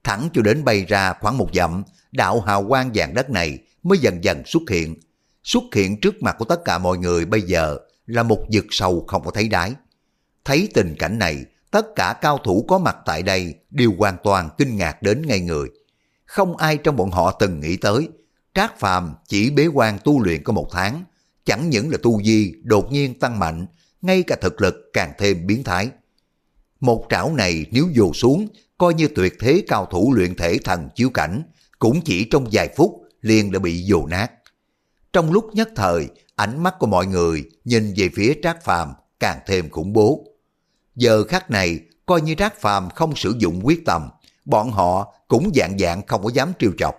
Thẳng cho đến bay ra khoảng một dặm, đạo hào quang vàng đất này mới dần dần xuất hiện. Xuất hiện trước mặt của tất cả mọi người bây giờ là một vực sâu không có thấy đáy. Thấy tình cảnh này, tất cả cao thủ có mặt tại đây đều hoàn toàn kinh ngạc đến ngay người. Không ai trong bọn họ từng nghĩ tới, Trác Phàm chỉ bế quan tu luyện có một tháng, chẳng những là tu vi đột nhiên tăng mạnh, ngay cả thực lực càng thêm biến thái. Một trảo này nếu dù xuống, coi như tuyệt thế cao thủ luyện thể thần chiếu cảnh, cũng chỉ trong vài phút liền đã bị dồ nát. Trong lúc nhất thời, ánh mắt của mọi người nhìn về phía Trác Phàm càng thêm khủng bố. Giờ khắc này, coi như Trác Phàm không sử dụng quyết tâm, bọn họ cũng dạng dạng không có dám trêu chọc.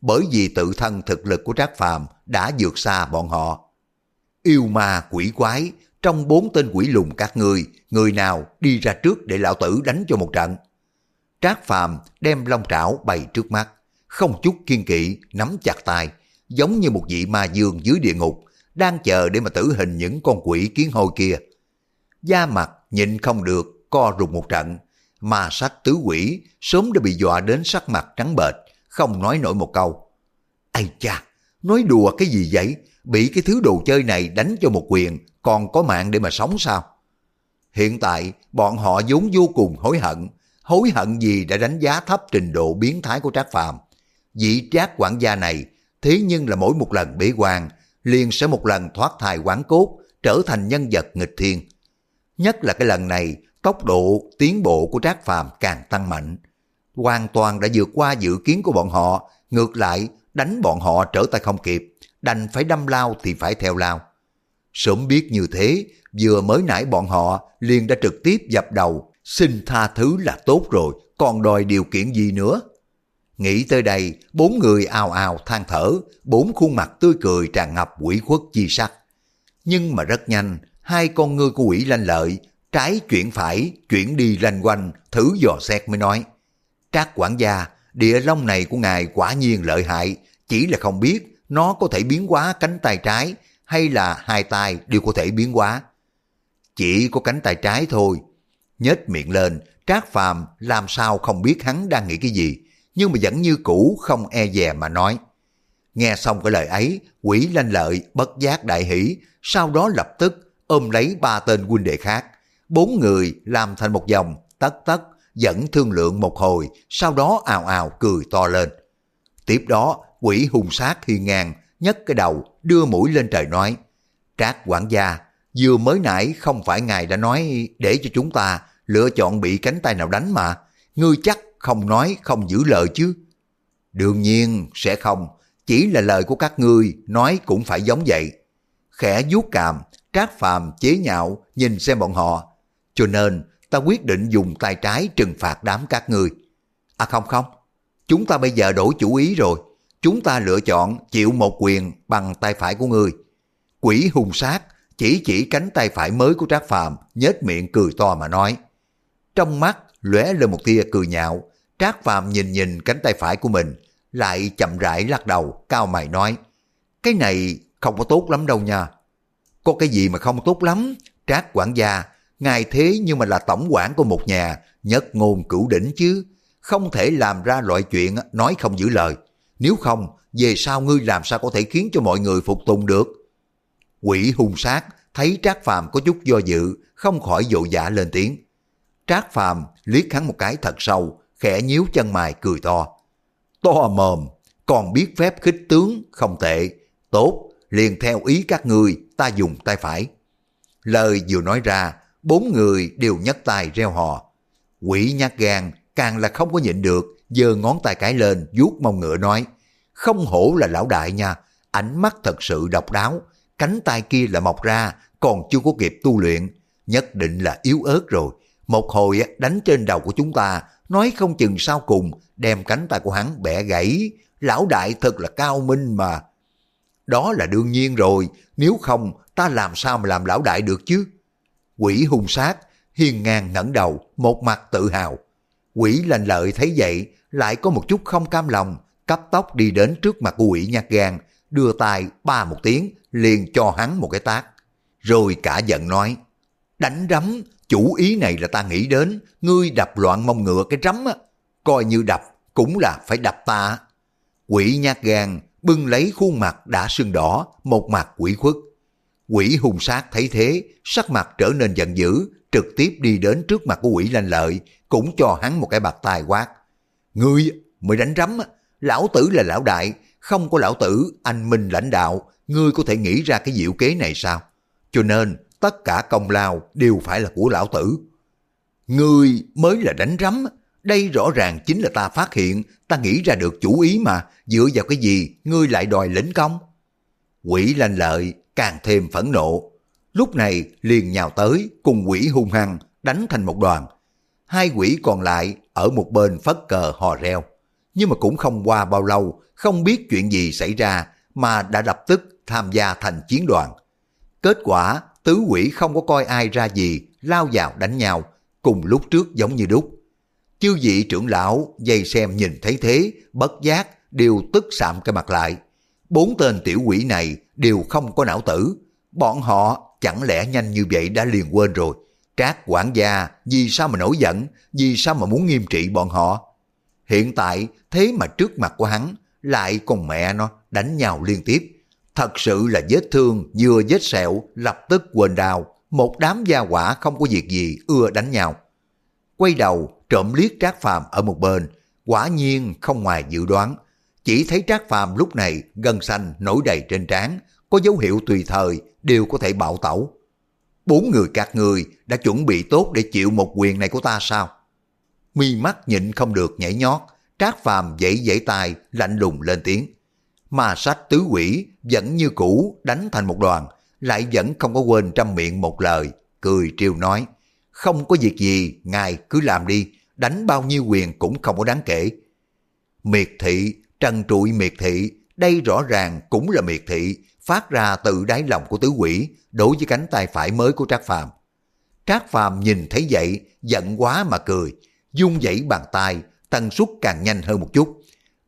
Bởi vì tự thân thực lực của Trác Phàm đã vượt xa bọn họ. Yêu ma quỷ quái, trong bốn tên quỷ lùng các ngươi, người nào đi ra trước để lão tử đánh cho một trận. Trác Phàm đem long trảo bày trước mắt, không chút kiên kỵ, nắm chặt tay, giống như một vị ma dương dưới địa ngục, đang chờ để mà tử hình những con quỷ kiến hôi kia. Da mặt nhịn không được, co rụt một trận, mà sắc tứ quỷ sớm đã bị dọa đến sắc mặt trắng bệch, không nói nổi một câu. Ây cha, nói đùa cái gì vậy? Bị cái thứ đồ chơi này đánh cho một quyền, còn có mạng để mà sống sao? Hiện tại, bọn họ vốn vô cùng hối hận. Hối hận gì đã đánh giá thấp trình độ biến thái của Trác Phàm Vị Trác quản gia này, thế nhưng là mỗi một lần bế quan, liền sẽ một lần thoát thai quán cốt, trở thành nhân vật nghịch thiên. Nhất là cái lần này, tốc độ tiến bộ của Trác Phàm càng tăng mạnh. Hoàn toàn đã vượt qua dự kiến của bọn họ, ngược lại đánh bọn họ trở tay không kịp, đành phải đâm lao thì phải theo lao. Sớm biết như thế, vừa mới nãy bọn họ liền đã trực tiếp dập đầu, xin tha thứ là tốt rồi, còn đòi điều kiện gì nữa. Nghĩ tới đây, bốn người ào ào than thở, bốn khuôn mặt tươi cười tràn ngập quỷ khuất chi sắc. Nhưng mà rất nhanh, hai con ngươi của quỷ lanh lợi, trái chuyển phải, chuyển đi lanh quanh, thử dò xét mới nói. Trác quản gia, địa long này của ngài quả nhiên lợi hại, chỉ là không biết nó có thể biến hóa cánh tay trái hay là hai tay đều có thể biến hóa. Chỉ có cánh tay trái thôi. Nhếch miệng lên, Trác Phàm làm sao không biết hắn đang nghĩ cái gì, nhưng mà vẫn như cũ không e dè mà nói. Nghe xong cái lời ấy, quỷ lanh lợi bất giác đại hỷ, sau đó lập tức ôm lấy ba tên huynh đệ khác. Bốn người làm thành một dòng tất tất, dẫn thương lượng một hồi, sau đó ào ào cười to lên. Tiếp đó, quỷ hung sát hiên ngang, nhấc cái đầu, đưa mũi lên trời nói, Trác quản gia, vừa mới nãy không phải ngài đã nói để cho chúng ta lựa chọn bị cánh tay nào đánh mà, ngươi chắc không nói không giữ lời chứ. Đương nhiên sẽ không, chỉ là lời của các ngươi nói cũng phải giống vậy. Khẽ vuốt càm, trác phàm chế nhạo nhìn xem bọn họ. Cho nên ta quyết định dùng tay trái trừng phạt đám các ngươi. À không không, chúng ta bây giờ đổi chủ ý rồi. Chúng ta lựa chọn chịu một quyền bằng tay phải của ngươi. Quỷ hung sát chỉ chỉ cánh tay phải mới của Trác Phàm nhếch miệng cười to mà nói. Trong mắt lóe lên một tia cười nhạo, Trác Phàm nhìn nhìn cánh tay phải của mình, lại chậm rãi lắc đầu, cao mày nói. Cái này không có tốt lắm đâu nha. Có cái gì mà không tốt lắm, Trác quản gia, ngài thế nhưng mà là tổng quản của một nhà, nhất ngôn cửu đỉnh chứ. Không thể làm ra loại chuyện nói không giữ lời. Nếu không, về sau ngươi làm sao có thể khiến cho mọi người phục tùng được? Quỷ hung sát, thấy Trác Phàm có chút do dự, không khỏi dội vã lên tiếng. Trác Phàm liếc hắn một cái thật sâu, khẽ nhíu chân mày cười to. To mồm, còn biết phép khích tướng, không tệ. Tốt, liền theo ý các ngươi, ta dùng tay phải. Lời vừa nói ra, bốn người đều nhấc tay reo hò. Quỷ nhát gan, càng là không có nhịn được, giơ ngón tay cái lên, vuốt mông ngựa nói. Không hổ là lão đại nha, ánh mắt thật sự độc đáo, cánh tay kia là mọc ra, còn chưa có kịp tu luyện, nhất định là yếu ớt rồi. Một hồi đánh trên đầu của chúng ta, nói không chừng sau cùng, đem cánh tay của hắn bẻ gãy, lão đại thật là cao minh mà. Đó là đương nhiên rồi, nếu không ta làm sao mà làm lão đại được chứ? Quỷ hung sát, hiên ngang ngẩng đầu, một mặt tự hào. Quỷ lành lợi thấy vậy, lại có một chút không cam lòng, cấp tốc đi đến trước mặt của quỷ nhát gan, đưa tay ba một tiếng, liền cho hắn một cái tác. Rồi cả giận nói, đánh rắm, chủ ý này là ta nghĩ đến, ngươi đập loạn mông ngựa cái rắm á, coi như đập, cũng là phải đập ta. Quỷ nhát gan, bưng lấy khuôn mặt đã sưng đỏ, một mặt quỷ khuất. Quỷ hung sát thấy thế, sắc mặt trở nên giận dữ, trực tiếp đi đến trước mặt của quỷ lanh lợi, cũng cho hắn một cái bạc tai quát. Ngươi mới đánh rắm, lão tử là lão đại, không có lão tử, anh minh lãnh đạo, ngươi có thể nghĩ ra cái diệu kế này sao? Cho nên, tất cả công lao đều phải là của lão tử. Ngươi mới là đánh rắm, đây rõ ràng chính là ta phát hiện, ta nghĩ ra được chủ ý mà, dựa vào cái gì ngươi lại đòi lĩnh công? Quỷ lanh lợi càng thêm phẫn nộ, lúc này liền nhào tới cùng quỷ hung hăng đánh thành một đoàn. Hai quỷ còn lại ở một bên phất cờ hò reo, nhưng mà cũng không qua bao lâu, không biết chuyện gì xảy ra mà đã lập tức tham gia thành chiến đoàn. Kết quả, tứ quỷ không có coi ai ra gì, lao vào đánh nhau, cùng lúc trước giống như đúc. Chư vị trưởng lão dây xem nhìn thấy thế, bất giác, đều tức sạm cái mặt lại. Bốn tên tiểu quỷ này đều không có não tử. Bọn họ chẳng lẽ nhanh như vậy đã liền quên rồi. Trác quản gia vì sao mà nổi giận, vì sao mà muốn nghiêm trị bọn họ. Hiện tại thế mà trước mặt của hắn lại con mẹ nó đánh nhau liên tiếp. Thật sự là vết thương vừa vết sẹo lập tức quên đau, một đám gia quả không có việc gì ưa đánh nhau. Quay đầu trộm liếc Trác Phàm ở một bên, quả nhiên không ngoài dự đoán. Chỉ thấy Trác Phàm lúc này gân xanh nổi đầy trên trán, có dấu hiệu tùy thời đều có thể bạo tẩu. Bốn người các người đã chuẩn bị tốt để chịu một quyền này của ta sao? Mi mắt nhịn không được nhảy nhót, Trác Phàm dãy dãy tay lạnh lùng lên tiếng. Mà sách tứ quỷ vẫn như cũ đánh thành một đoàn, lại vẫn không có quên trăm miệng một lời, cười trêu nói. Không có việc gì, ngài cứ làm đi, đánh bao nhiêu quyền cũng không có đáng kể. Miệt thị, trần trụi miệt thị, đây rõ ràng cũng là miệt thị, phát ra từ đáy lòng của tứ quỷ đối với cánh tay phải mới của Trác Phàm. Trác Phàm nhìn thấy vậy, giận quá mà cười, dung dãy bàn tay, tần suất càng nhanh hơn một chút.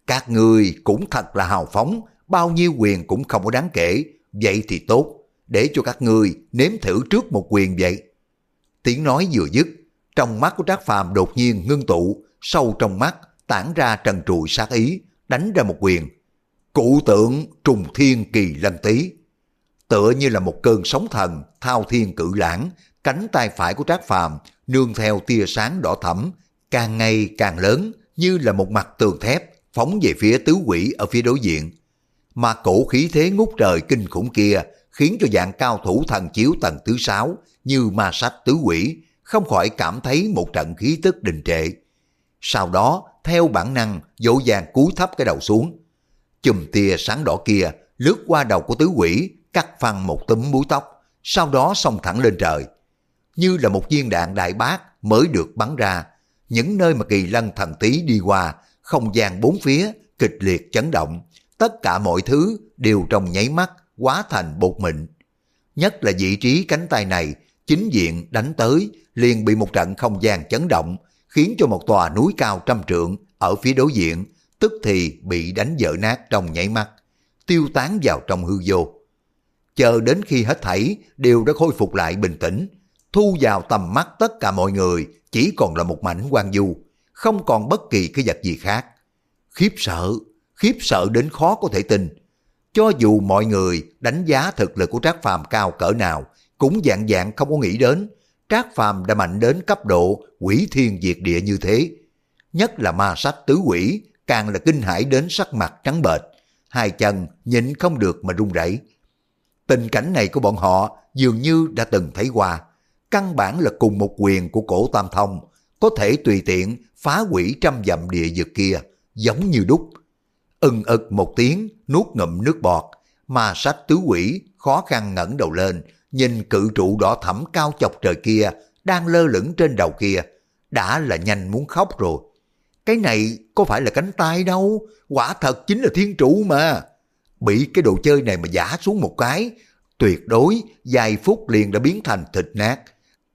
Các người cũng thật là hào phóng, bao nhiêu quyền cũng không có đáng kể, vậy thì tốt, để cho các người nếm thử trước một quyền vậy. Tiếng nói vừa dứt, trong mắt của Trác Phàm đột nhiên ngưng tụ, sâu trong mắt tản ra trần trụi sát ý, đánh ra một quyền. Cụ tượng trùng thiên kỳ lân tí. Tựa như là một cơn sóng thần, thao thiên cự lãng, cánh tay phải của Trác Phàm nương theo tia sáng đỏ thẫm, càng ngày càng lớn như là một mặt tường thép phóng về phía tứ quỷ ở phía đối diện. Mà cổ khí thế ngút trời kinh khủng kia khiến cho dạng cao thủ thần chiếu tầng thứ sáu như ma sách tứ quỷ không khỏi cảm thấy một trận khí tức đình trệ. Sau đó, theo bản năng, dỗ dàng cúi thấp cái đầu xuống. Chùm tia sáng đỏ kia lướt qua đầu của tứ quỷ, cắt phăng một tấm búi tóc, sau đó xông thẳng lên trời. Như là một viên đạn đại bác mới được bắn ra, những nơi mà kỳ lân thần tí đi qua, không gian bốn phía kịch liệt chấn động, tất cả mọi thứ đều trong nháy mắt quá thành bột mịn. Nhất là vị trí cánh tay này, chính diện đánh tới, liền bị một trận không gian chấn động, khiến cho một tòa núi cao trăm trượng ở phía đối diện, tức thì bị đánh vỡ nát trong nháy mắt, tiêu tán vào trong hư vô. Chờ đến khi hết thảy đều đã khôi phục lại bình tĩnh, thu vào tầm mắt tất cả mọi người chỉ còn là một mảnh quan du, không còn bất kỳ cái vật gì khác. Khiếp sợ, khiếp sợ đến khó có thể tin. Cho dù mọi người đánh giá thực lực của Trác Phàm cao cỡ nào, cũng dạng dạng không có nghĩ đến Trác Phàm đã mạnh đến cấp độ quỷ thiên diệt địa như thế. Nhất là ma sách tứ quỷ, càng là kinh hãi đến sắc mặt trắng bệch, hai chân nhịn không được mà run rẩy. Tình cảnh này của bọn họ dường như đã từng thấy qua, căn bản là cùng một quyền của cổ Tam Thông, có thể tùy tiện phá quỷ trăm dặm địa vực kia, giống như đúc. Ưng ực một tiếng, nuốt ngụm nước bọt, ma sách tứ quỷ khó khăn ngẩng đầu lên, nhìn cự trụ đỏ thẫm cao chọc trời kia, đang lơ lửng trên đầu kia, đã là nhanh muốn khóc rồi. Cái này có phải là cánh tay đâu, quả thật chính là thiên trụ mà. Bị cái đồ chơi này mà giả xuống một cái, tuyệt đối vài phút liền đã biến thành thịt nát.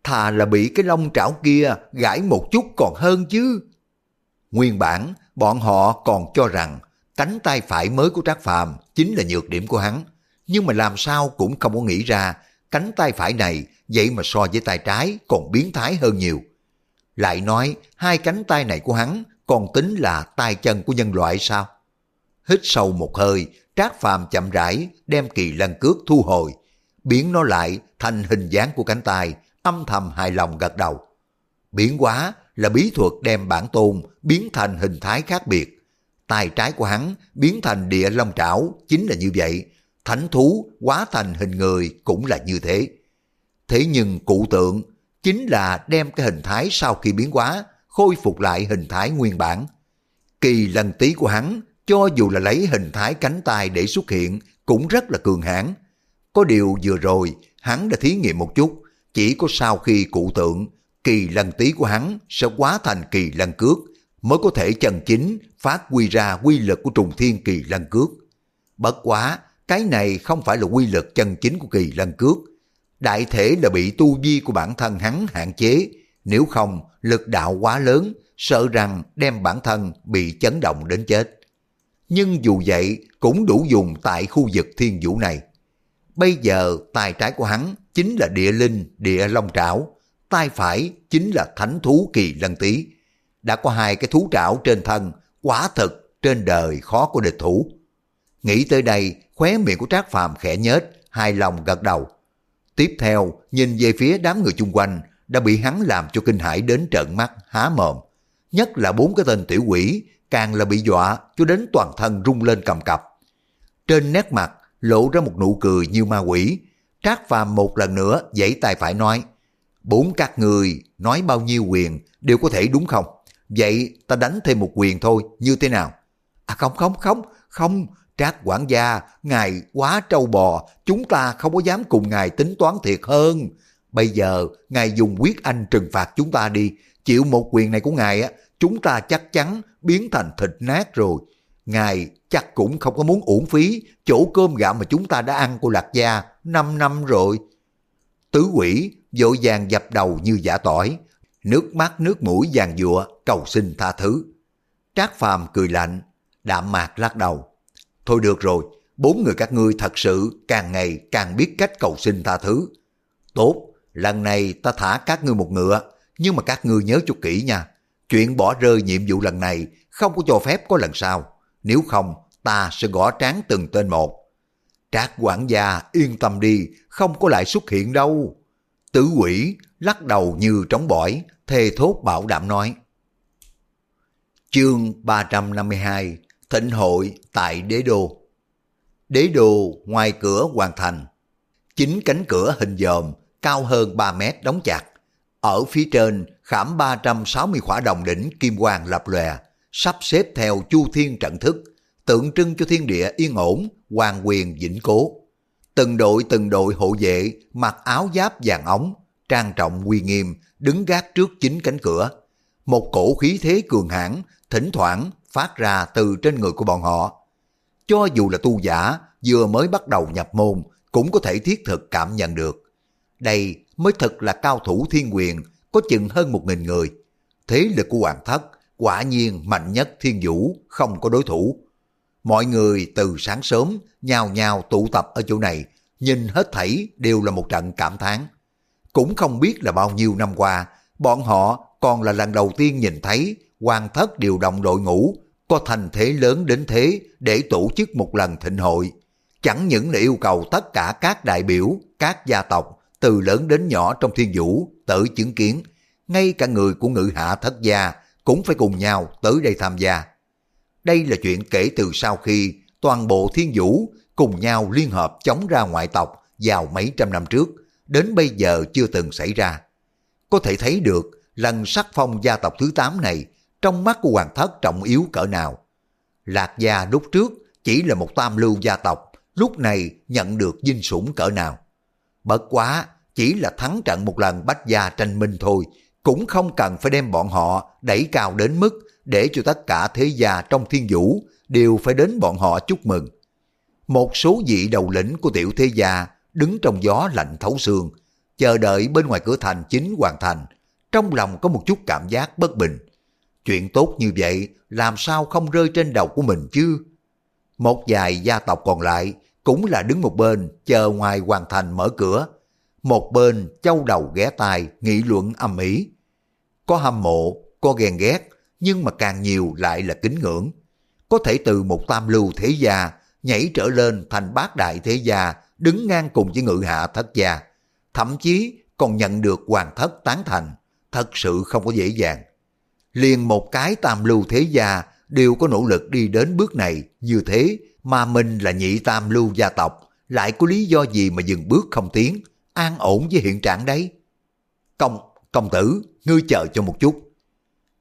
Thà là bị cái lông trảo kia gãi một chút còn hơn chứ. Nguyên bản, bọn họ còn cho rằng cánh tay phải mới của Trác Phàm chính là nhược điểm của hắn. Nhưng mà làm sao cũng không có nghĩ ra cánh tay phải này vậy mà so với tay trái còn biến thái hơn nhiều. Lại nói hai cánh tay này của hắn còn tính là tay chân của nhân loại sao? Hít sâu một hơi, Trác Phàm chậm rãi đem kỳ lân cước thu hồi, biến nó lại thành hình dáng của cánh tay, âm thầm hài lòng gật đầu. Biến hóa là bí thuật đem bản tôn biến thành hình thái khác biệt. Tay trái của hắn biến thành địa long trảo chính là như vậy, thánh thú hóa thành hình người cũng là như thế. Thế nhưng cụ tượng chính là đem cái hình thái sau khi biến hóa khôi phục lại hình thái nguyên bản. Kỳ lần tí của hắn cho dù là lấy hình thái cánh tay để xuất hiện cũng rất là cường hãn. Có điều vừa rồi hắn đã thí nghiệm một chút, chỉ có sau khi cụ tượng kỳ lần tí của hắn sẽ quá thành kỳ lần cước mới có thể chân chính phát huy ra quy lực của trùng thiên kỳ lân cước. Bất quá, cái này không phải là quy lực chân chính của kỳ lân cước. Đại thể là bị tu vi của bản thân hắn hạn chế, nếu không lực đạo quá lớn, sợ rằng đem bản thân bị chấn động đến chết. Nhưng dù vậy cũng đủ dùng tại khu vực thiên vũ này. Bây giờ tài trái của hắn chính là địa linh, địa long trảo, tay phải chính là thánh thú kỳ lân tý Đã có hai cái thú trảo trên thân, quả thực trên đời khó có địch thủ. Nghĩ tới đây, khóe miệng của Trác Phàm khẽ nhếch, hai lòng gật đầu. Tiếp theo, nhìn về phía đám người chung quanh, đã bị hắn làm cho kinh hãi đến trợn mắt, há mồm. Nhất là bốn cái tên tiểu quỷ, càng là bị dọa cho đến toàn thân rung lên cầm cập. Trên nét mặt lộ ra một nụ cười như ma quỷ. Trác Phàm một lần nữa giãy tay phải nói, bốn các người nói bao nhiêu quyền đều có thể đúng không? Vậy ta đánh thêm một quyền thôi, như thế nào? À không không không, không, Trác quản gia, ngài quá trâu bò, chúng ta không có dám cùng ngài tính toán thiệt hơn. Bây giờ, ngài dùng quyết anh trừng phạt chúng ta đi, chịu một quyền này của ngài á, chúng ta chắc chắn biến thành thịt nát rồi. Ngài chắc cũng không có muốn uổng phí chỗ cơm gạo mà chúng ta đã ăn của Lạc Gia 5 năm rồi. Tứ quỷ vội vàng dập đầu như giả tỏi, nước mắt nước mũi vàng dụa cầu xin tha thứ. Trác Phàm cười lạnh, đạm mạc lắc đầu. Thôi được rồi, bốn người các ngươi thật sự càng ngày càng biết cách cầu xin tha thứ. Tốt, lần này ta thả các ngươi một ngựa, nhưng mà các ngươi nhớ cho kỹ nha. Chuyện bỏ rơi nhiệm vụ lần này không có cho phép có lần sau. Nếu không, ta sẽ gõ tráng từng tên một. Trác quản gia yên tâm đi, không có lại xuất hiện đâu. Tử quỷ lắc đầu như trống bỏi, thề thốt bảo đảm nói. Chương 352 Thịnh hội tại đế đô Đế đô ngoài cửa hoàn thành. Chính cánh cửa hình dòm cao hơn 3 mét đóng chặt. Ở phía trên khảm 360 khỏa đồng đỉnh kim quang lập lòe, sắp xếp theo chu thiên trận thức, tượng trưng cho thiên địa yên ổn, hoàng quyền vĩnh cố. Từng đội từng đội hộ vệ mặc áo giáp vàng ống, trang trọng uy nghiêm, đứng gác trước chính cánh cửa. Một cổ khí thế cường hãn thỉnh thoảng phát ra từ trên người của bọn họ. Cho dù là tu giả vừa mới bắt đầu nhập môn cũng có thể thiết thực cảm nhận được. Đây mới thật là cao thủ thiên quyền, có chừng hơn một nghìn người. Thế lực của Hoàng Thất quả nhiên mạnh nhất thiên vũ, không có đối thủ. Mọi người từ sáng sớm nhào nhào tụ tập ở chỗ này, nhìn hết thảy đều là một trận cảm thán. Cũng không biết là bao nhiêu năm qua, bọn họ còn là lần đầu tiên nhìn thấy Hoàng Thất điều động đội ngũ có thành thế lớn đến thế để tổ chức một lần thịnh hội. Chẳng những là yêu cầu tất cả các đại biểu, các gia tộc, từ lớn đến nhỏ trong thiên vũ, tự chứng kiến, ngay cả người của ngự hạ thất gia cũng phải cùng nhau tới đây tham gia. Đây là chuyện kể từ sau khi toàn bộ thiên vũ cùng nhau liên hợp chống ra ngoại tộc vào mấy trăm năm trước, đến bây giờ chưa từng xảy ra. Có thể thấy được lần sắc phong gia tộc thứ 8 này trong mắt của hoàng thất trọng yếu cỡ nào. Lạc gia lúc trước chỉ là một tam lưu gia tộc, lúc này nhận được dinh sủng cỡ nào. Bất quá, chỉ là thắng trận một lần bách gia tranh minh thôi, cũng không cần phải đem bọn họ đẩy cao đến mức để cho tất cả thế gia trong thiên vũ đều phải đến bọn họ chúc mừng. Một số vị đầu lĩnh của tiểu thế gia đứng trong gió lạnh thấu xương, chờ đợi bên ngoài cửa thành chính hoàn thành, trong lòng có một chút cảm giác bất bình. Chuyện tốt như vậy làm sao không rơi trên đầu của mình chứ? Một vài gia tộc còn lại cũng là đứng một bên chờ ngoài hoàn thành mở cửa. Một bên châu đầu ghé tai nghị luận âm ý. Có hâm mộ, có ghen ghét, nhưng mà càng nhiều lại là kính ngưỡng. Có thể từ một tam lưu thế gia nhảy trở lên thành bát đại thế gia đứng ngang cùng với ngự hạ thất gia. Thậm chí còn nhận được hoàng thất tán thành. Thật sự không có dễ dàng liền một cái tam lưu thế gia đều có nỗ lực đi đến bước này như thế mà mình là nhị tam lưu gia tộc lại có lý do gì mà dừng bước không tiến an ổn với hiện trạng đấy. Công công tử ngươi chờ cho một chút.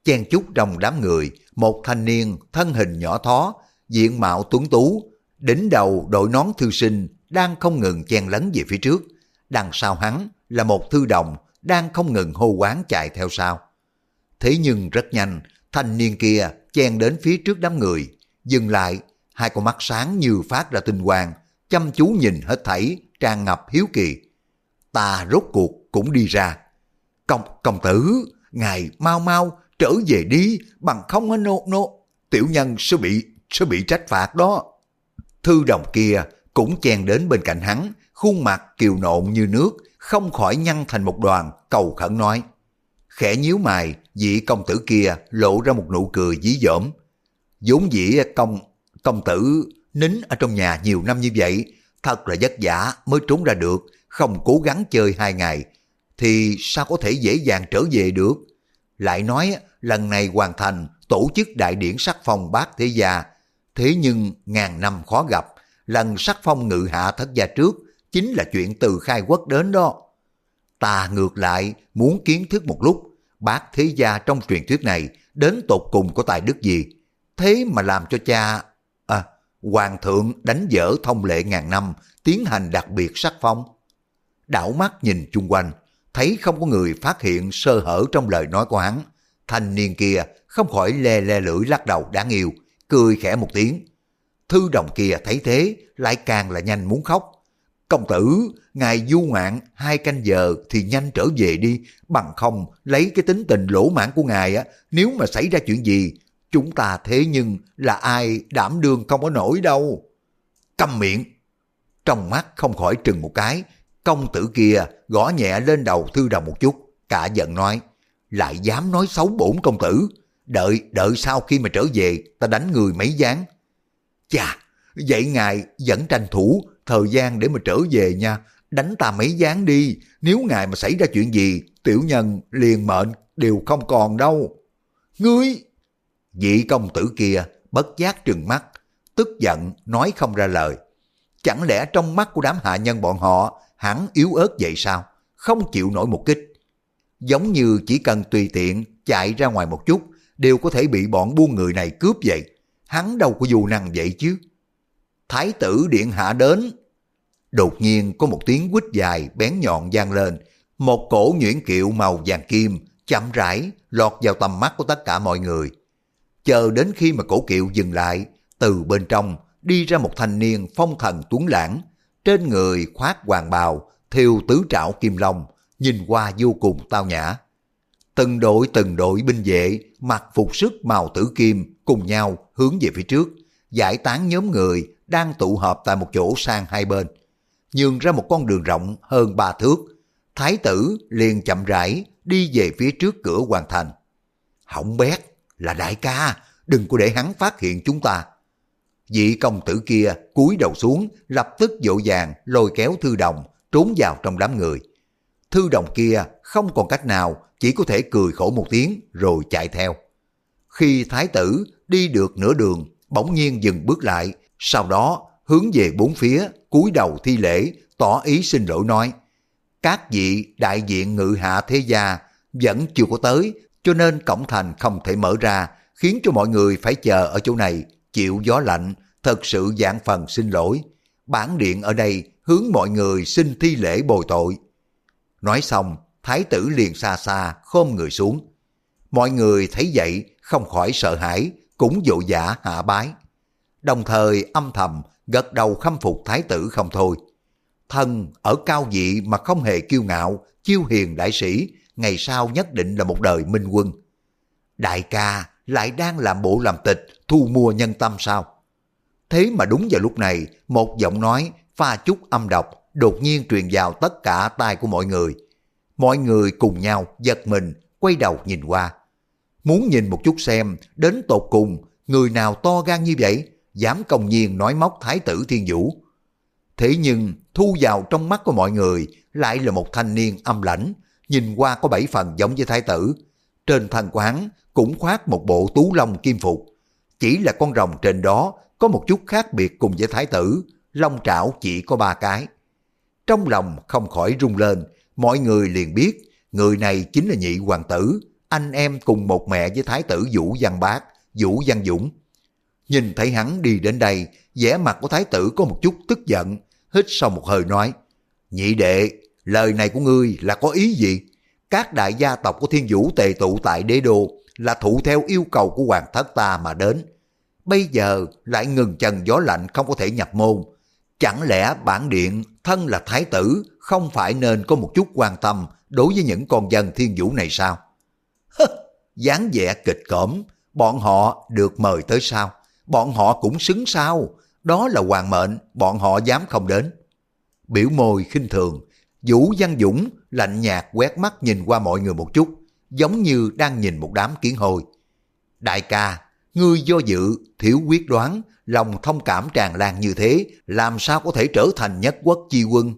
Chen chút trong đám người một thanh niên thân hình nhỏ thó diện mạo tuấn tú đỉnh đầu đội nón thư sinh đang không ngừng chen lấn về phía trước. Đằng sau hắn là một thư đồng đang không ngừng hô quán chạy theo sau. Thế nhưng rất nhanh, thanh niên kia chen đến phía trước đám người, dừng lại, hai con mắt sáng như phát ra tinh quang, chăm chú nhìn hết thảy, tràn ngập hiếu kỳ. Ta rốt cuộc cũng đi ra. Công, công tử, ngài mau mau trở về đi, bằng không á nô nô, tiểu nhân sẽ bị, sẽ bị trách phạt đó. Thư đồng kia cũng chen đến bên cạnh hắn, khuôn mặt kiều nộn như nước, không khỏi nhăn thành một đoàn, cầu khẩn nói. Khẽ nhíu mày, vị công tử kia lộ ra một nụ cười dí dỏm. vốn dĩ công công tử nín ở trong nhà nhiều năm như vậy, thật là vất vả mới trốn ra được, không cố gắng chơi hai ngày, thì sao có thể dễ dàng trở về được? Lại nói lần này hoàn thành tổ chức đại điển sắc phong bát thế gia, thế nhưng ngàn năm khó gặp, lần sắc phong ngự hạ thất gia trước chính là chuyện từ khai quốc đến đó. Ta ngược lại muốn kiến thức một lúc, bác thế gia trong truyền thuyết này đến tột cùng có tài đức gì, thế mà làm cho cha... À, hoàng thượng đánh dở thông lệ ngàn năm, tiến hành đặc biệt sắc phong. Đảo mắt nhìn chung quanh, thấy không có người phát hiện sơ hở trong lời nói của hắn. Thanh niên kia không khỏi le le lưỡi lắc đầu đáng yêu, cười khẽ một tiếng. Thư đồng kia thấy thế, lại càng là nhanh muốn khóc. Công tử, ngài du ngoạn hai canh giờ thì nhanh trở về đi, bằng không lấy cái tính tình lỗ mãn của ngài á, nếu mà xảy ra chuyện gì, chúng ta thế nhưng là ai đảm đương không có nổi đâu. Câm miệng! Trong mắt không khỏi trừng một cái, công tử kia gõ nhẹ lên đầu thư đồng một chút, cả giận nói, lại dám nói xấu bổn công tử, đợi, đợi sau khi mà trở về, ta đánh người mấy gián. Chà, vậy ngài vẫn tranh thủ thời gian để mà trở về nha, đánh ta mấy gián đi, nếu ngài mà xảy ra chuyện gì, tiểu nhân liền mệnh đều không còn đâu. Ngươi! Vị công tử kia bất giác trừng mắt, tức giận nói không ra lời. Chẳng lẽ trong mắt của đám hạ nhân bọn họ hắn yếu ớt vậy sao? Không chịu nổi một kích. Giống như chỉ cần tùy tiện chạy ra ngoài một chút đều có thể bị bọn buôn người này cướp vậy. Hắn đâu có dù năng vậy chứ. Thái tử điện hạ đến. Đột nhiên có một tiếng quýt dài bén nhọn vang lên. Một cổ nhuyễn kiệu màu vàng kim chậm rãi lọt vào tầm mắt của tất cả mọi người. Chờ đến khi mà cổ kiệu dừng lại, từ bên trong đi ra một thanh niên phong thần tuấn lãng, trên người khoác hoàng bào, thiêu tứ trảo kim long, nhìn qua vô cùng tao nhã. Từng đội từng đội binh vệ mặc phục sức màu tử kim cùng nhau hướng về phía trước, giải tán nhóm người đang tụ họp tại một chỗ sang hai bên. Nhường ra một con đường rộng hơn ba thước, thái tử liền chậm rãi đi về phía trước cửa hoàn thành. Hỏng bét, là đại ca, đừng có để hắn phát hiện chúng ta. Vị công tử kia cúi đầu xuống, lập tức dỗ dàng lôi kéo thư đồng, trốn vào trong đám người. Thư đồng kia không còn cách nào, chỉ có thể cười khổ một tiếng rồi chạy theo. Khi thái tử đi được nửa đường, bỗng nhiên dừng bước lại, sau đó hướng về bốn phía, cúi đầu thi lễ, tỏ ý xin lỗi nói. Các vị đại diện ngự hạ thế gia vẫn chưa có tới, cho nên cổng thành không thể mở ra, khiến cho mọi người phải chờ ở chỗ này, chịu gió lạnh, thật sự dạng phần xin lỗi. Bản điện ở đây hướng mọi người xin thi lễ bồi tội. Nói xong, thái tử liền xa xa khom người xuống. Mọi người thấy vậy không khỏi sợ hãi, cũng dỗ dã hạ bái. Đồng thời âm thầm gật đầu khâm phục thái tử không thôi. Thân ở cao vị mà không hề kiêu ngạo, chiêu hiền đại sĩ, ngày sau nhất định là một đời minh quân. Đại ca lại đang làm bộ làm tịch, thu mua nhân tâm sao? Thế mà đúng vào lúc này, một giọng nói pha chút âm độc đột nhiên truyền vào tất cả tai của mọi người. Mọi người cùng nhau giật mình, quay đầu nhìn qua. Muốn nhìn một chút xem, đến tột cùng, người nào to gan như vậy, dám công nhiên nói móc Thái tử Thiên Vũ. Thế nhưng, thu vào trong mắt của mọi người lại là một thanh niên âm lãnh, nhìn qua có bảy phần giống với Thái tử. Trên thân quán cũng khoác một bộ tú long kim phục. Chỉ là con rồng trên đó có một chút khác biệt cùng với Thái tử, long trảo chỉ có ba cái. Trong lòng không khỏi rung lên, mọi người liền biết người này chính là nhị hoàng tử, anh em cùng một mẹ với thái tử Vũ Văn Bác, Vũ Văn Dũng. Nhìn thấy hắn đi đến đây, vẻ mặt của thái tử có một chút tức giận, hít sau một hơi nói, Nhị đệ, lời này của ngươi là có ý gì? Các đại gia tộc của thiên vũ tề tụ tại đế đô là thụ theo yêu cầu của hoàng thất ta mà đến. Bây giờ lại ngừng chân gió lạnh không có thể nhập môn. Chẳng lẽ bản điện thân là thái tử không phải nên có một chút quan tâm đối với những con dân thiên vũ này sao? Hơ, dáng vẻ kịch cỡm, bọn họ được mời tới sao? Bọn họ cũng xứng sao? Đó là hoàng mệnh, bọn họ dám không đến. Biểu môi khinh thường, Vũ Văn Dũng lạnh nhạt quét mắt nhìn qua mọi người một chút, giống như đang nhìn một đám kiến hồi. Đại ca, ngươi do dự, thiếu quyết đoán, lòng thông cảm tràn lan như thế, làm sao có thể trở thành nhất quốc chi quân?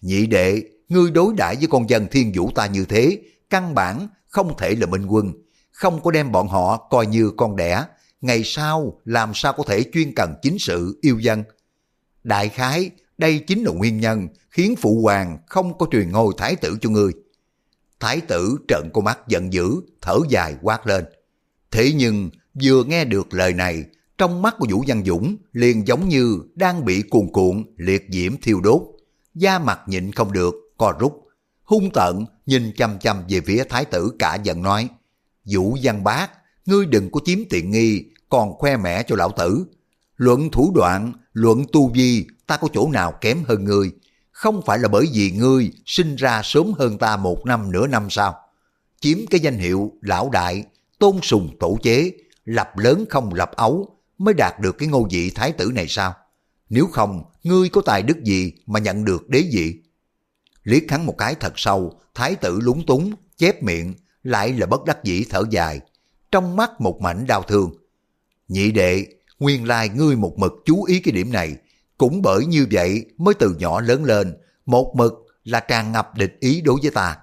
Nhị đệ, ngươi đối đãi với con dân thiên vũ ta như thế, căn bản không thể là minh quân, không có đem bọn họ coi như con đẻ, ngày sau làm sao có thể chuyên cần chính sự yêu dân. Đại khái, đây chính là nguyên nhân khiến phụ hoàng không có truyền ngôi thái tử cho ngươi. Thái tử trợn con mắt giận dữ, thở dài quát lên. Thế nhưng vừa nghe được lời này, trong mắt của Vũ Văn Dũng liền giống như đang bị cuồn cuộn liệt diễm thiêu đốt. Da mặt nhịn không được, co rút. Hung tận nhìn chăm chăm về phía thái tử cả giận nói. Vũ Văn Bác, ngươi đừng có chiếm tiện nghi, còn khoe mẽ cho lão tử. Luận thủ đoạn, luận tu vi, ta có chỗ nào kém hơn ngươi. Không phải là bởi vì ngươi sinh ra sớm hơn ta một năm nửa năm sao? Chiếm cái danh hiệu lão đại, tôn sùng tổ chế, lập lớn không lập ấu, mới đạt được cái ngôi vị thái tử này sao? Nếu không, ngươi có tài đức gì mà nhận được đế vị? Liếc hắn một cái thật sâu, thái tử lúng túng, chép miệng, lại là bất đắc dĩ thở dài. Trong mắt một mảnh đau thương. Nhị đệ, nguyên lai ngươi một mực chú ý cái điểm này, cũng bởi như vậy mới từ nhỏ lớn lên, một mực là tràn ngập địch ý đối với ta.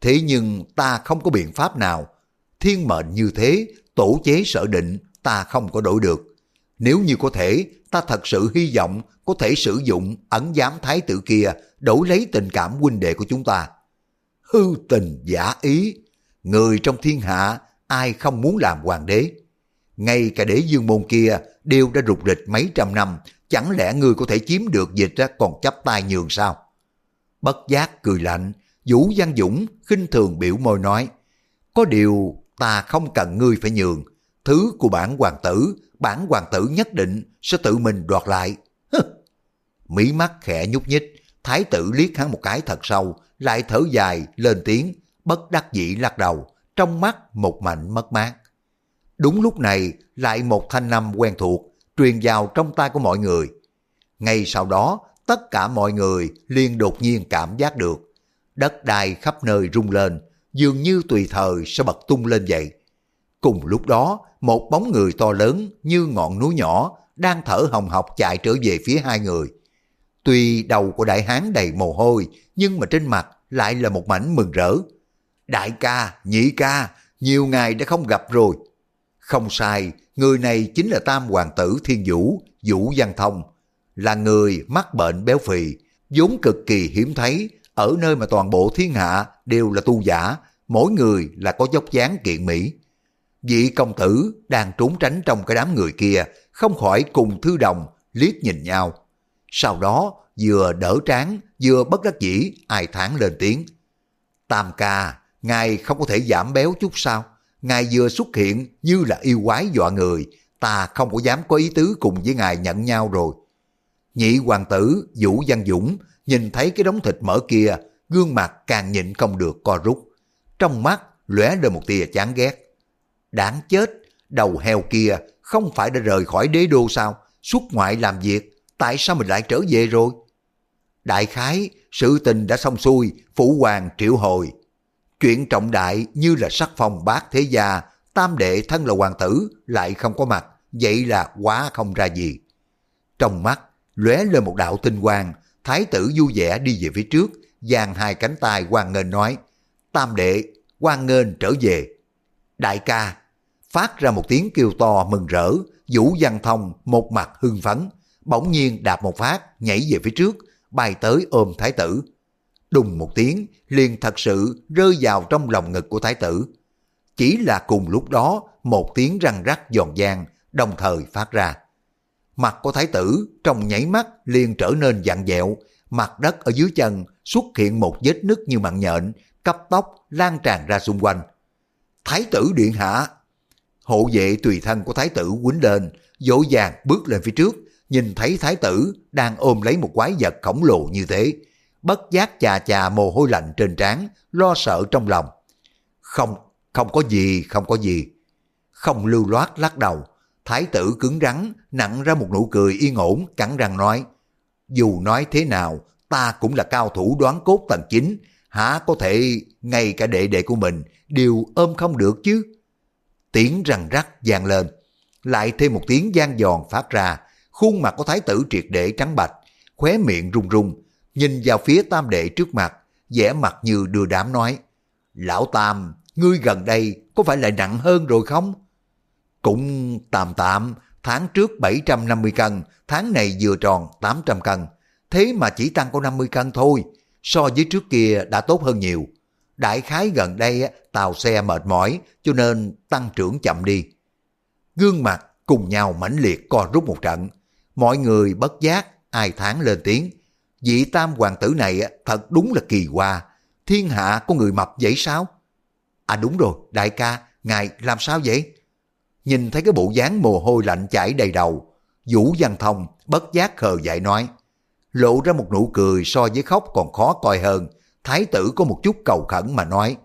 Thế nhưng ta không có biện pháp nào. Thiên mệnh như thế, tổ chế sở định, ta không có đổi được. Nếu như có thể, ta thật sự hy vọng có thể sử dụng ẩn giám thái tử kia đổi lấy tình cảm huynh đệ của chúng ta. Hư tình giả ý, người trong thiên hạ ai không muốn làm hoàng đế. Ngay cả đế dương môn kia đều đã rụt rịch mấy trăm năm, chẳng lẽ người có thể chiếm được dịch còn chấp tay nhường sao? Bất giác cười lạnh, Vũ Văn Dũng khinh thường biểu môi nói, có điều ta không cần ngươi phải nhường, thứ của bản hoàng tử, bản hoàng tử nhất định sẽ tự mình đoạt lại. mỹ mắt khẽ nhúc nhích, thái tử liếc hắn một cái thật sâu, lại thở dài, lên tiếng, bất đắc dĩ lắc đầu, trong mắt một mảnh mất mát. Đúng lúc này, lại một thanh năm quen thuộc, truyền vào trong tay của mọi người. Ngay sau đó, tất cả mọi người liền đột nhiên cảm giác được. Đất đai khắp nơi rung lên, dường như tùy thời sẽ bật tung lên vậy. Cùng lúc đó, một bóng người to lớn như ngọn núi nhỏ đang thở hồng hộc chạy trở về phía hai người. Tuy đầu của đại hán đầy mồ hôi, nhưng mà trên mặt lại là một mảnh mừng rỡ. Đại ca, nhị ca, nhiều ngày đã không gặp rồi. Không sai, người này chính là tam hoàng tử thiên vũ, Vũ Văn Thông. Là người mắc bệnh béo phì, vốn cực kỳ hiếm thấy, ở nơi mà toàn bộ thiên hạ đều là tu giả, mỗi người là có dốc dáng kiện mỹ. Vị công tử đang trốn tránh trong cái đám người kia, không khỏi cùng thư đồng liếc nhìn nhau. Sau đó vừa đỡ tráng vừa bất đắc dĩ ai thán lên tiếng. Tam ca, ngài không có thể giảm béo chút sao? Ngài vừa xuất hiện như là yêu quái dọa người, ta không có dám có ý tứ cùng với ngài nhận nhau rồi. Nhị hoàng tử Vũ Văn Dũng nhìn thấy cái đống thịt mỡ kia, gương mặt càng nhịn không được co rút. Trong mắt lóe lên một tia chán ghét. Đáng chết, đầu heo kia không phải đã rời khỏi đế đô sao? Xuất ngoại làm việc, tại sao mình lại trở về rồi? Đại khái, sự tình đã xong xuôi, phủ hoàng triệu hồi. Chuyện trọng đại như là sắc phong bát thế gia, tam đệ thân là hoàng tử, lại không có mặt, vậy là quá không ra gì. Trong mắt, lóe lên một đạo tinh quang, thái tử vui vẻ đi về phía trước, giang hai cánh tay hoàng nghênh nói, tam đệ, hoàng nghênh trở về. Đại ca, phát ra một tiếng kêu to mừng rỡ, Vũ Văn Thông một mặt hưng phấn, bỗng nhiên đạp một phát, nhảy về phía trước, bay tới ôm thái tử. Đùng một tiếng, liền thật sự rơi vào trong lòng ngực của thái tử. Chỉ là cùng lúc đó, một tiếng răng rắc giòn giang, đồng thời phát ra. Mặt của thái tử trong nháy mắt liền trở nên dặn dẹo, mặt đất ở dưới chân xuất hiện một vết nứt như mạng nhện, cấp tóc lan tràn ra xung quanh. Thái tử điện hạ! Hộ vệ tùy thân của thái tử quýnh lên, dỗ dàng bước lên phía trước, nhìn thấy thái tử đang ôm lấy một quái vật khổng lồ như thế, bất giác chà chà mồ hôi lạnh trên trán, lo sợ trong lòng. Không, không có gì, không có gì. Không lưu loát lắc đầu, thái tử cứng rắn, nặng ra một nụ cười yên ổn, cắn răng nói, dù nói thế nào, ta cũng là cao thủ đoán cốt tầng 9, hả có thể ngay cả đệ đệ của mình đều ôm không được chứ. Tiếng răng rắc vang lên, lại thêm một tiếng gian giòn phát ra, khuôn mặt của thái tử triệt để trắng bạch, khóe miệng run rung nhìn vào phía tam đệ trước mặt, vẻ mặt như đưa đám nói, Lão Tam, ngươi gần đây có phải lại nặng hơn rồi không? Cũng tạm tạm, tháng trước 750 cân, tháng này vừa tròn 800 cân, thế mà chỉ tăng có 50 cân thôi, so với trước kia đã tốt hơn nhiều. Đại khái gần đây tàu xe mệt mỏi cho nên tăng trưởng chậm đi. Gương mặt cùng nhau mãnh liệt co rút một trận. Mọi người bất giác, ai tháng lên tiếng. Vị tam hoàng tử này thật đúng là kỳ hoa. Thiên hạ có người mập vậy sao? À đúng rồi, đại ca, ngài làm sao vậy? Nhìn thấy cái bộ dáng mồ hôi lạnh chảy đầy đầu, Vũ Văn Thông bất giác khờ dại nói. Lộ ra một nụ cười so với khóc còn khó coi hơn. Thái tử có một chút cầu khẩn mà nói.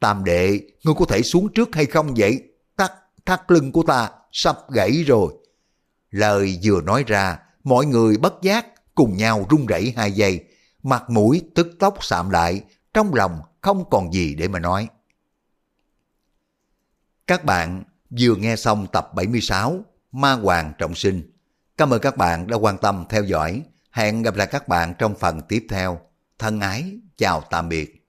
Tam đệ, ngươi có thể xuống trước hay không vậy? Thắt, thắt lưng của ta sắp gãy rồi. Lời vừa nói ra, mọi người bất giác cùng nhau run rẩy hai giây, mặt mũi tức tóc sạm lại, trong lòng không còn gì để mà nói. Các bạn vừa nghe xong tập 76 Ma Hoàng Trọng Sinh. Cảm ơn các bạn đã quan tâm theo dõi. Hẹn gặp lại các bạn trong phần tiếp theo. Thân ái, chào tạm biệt.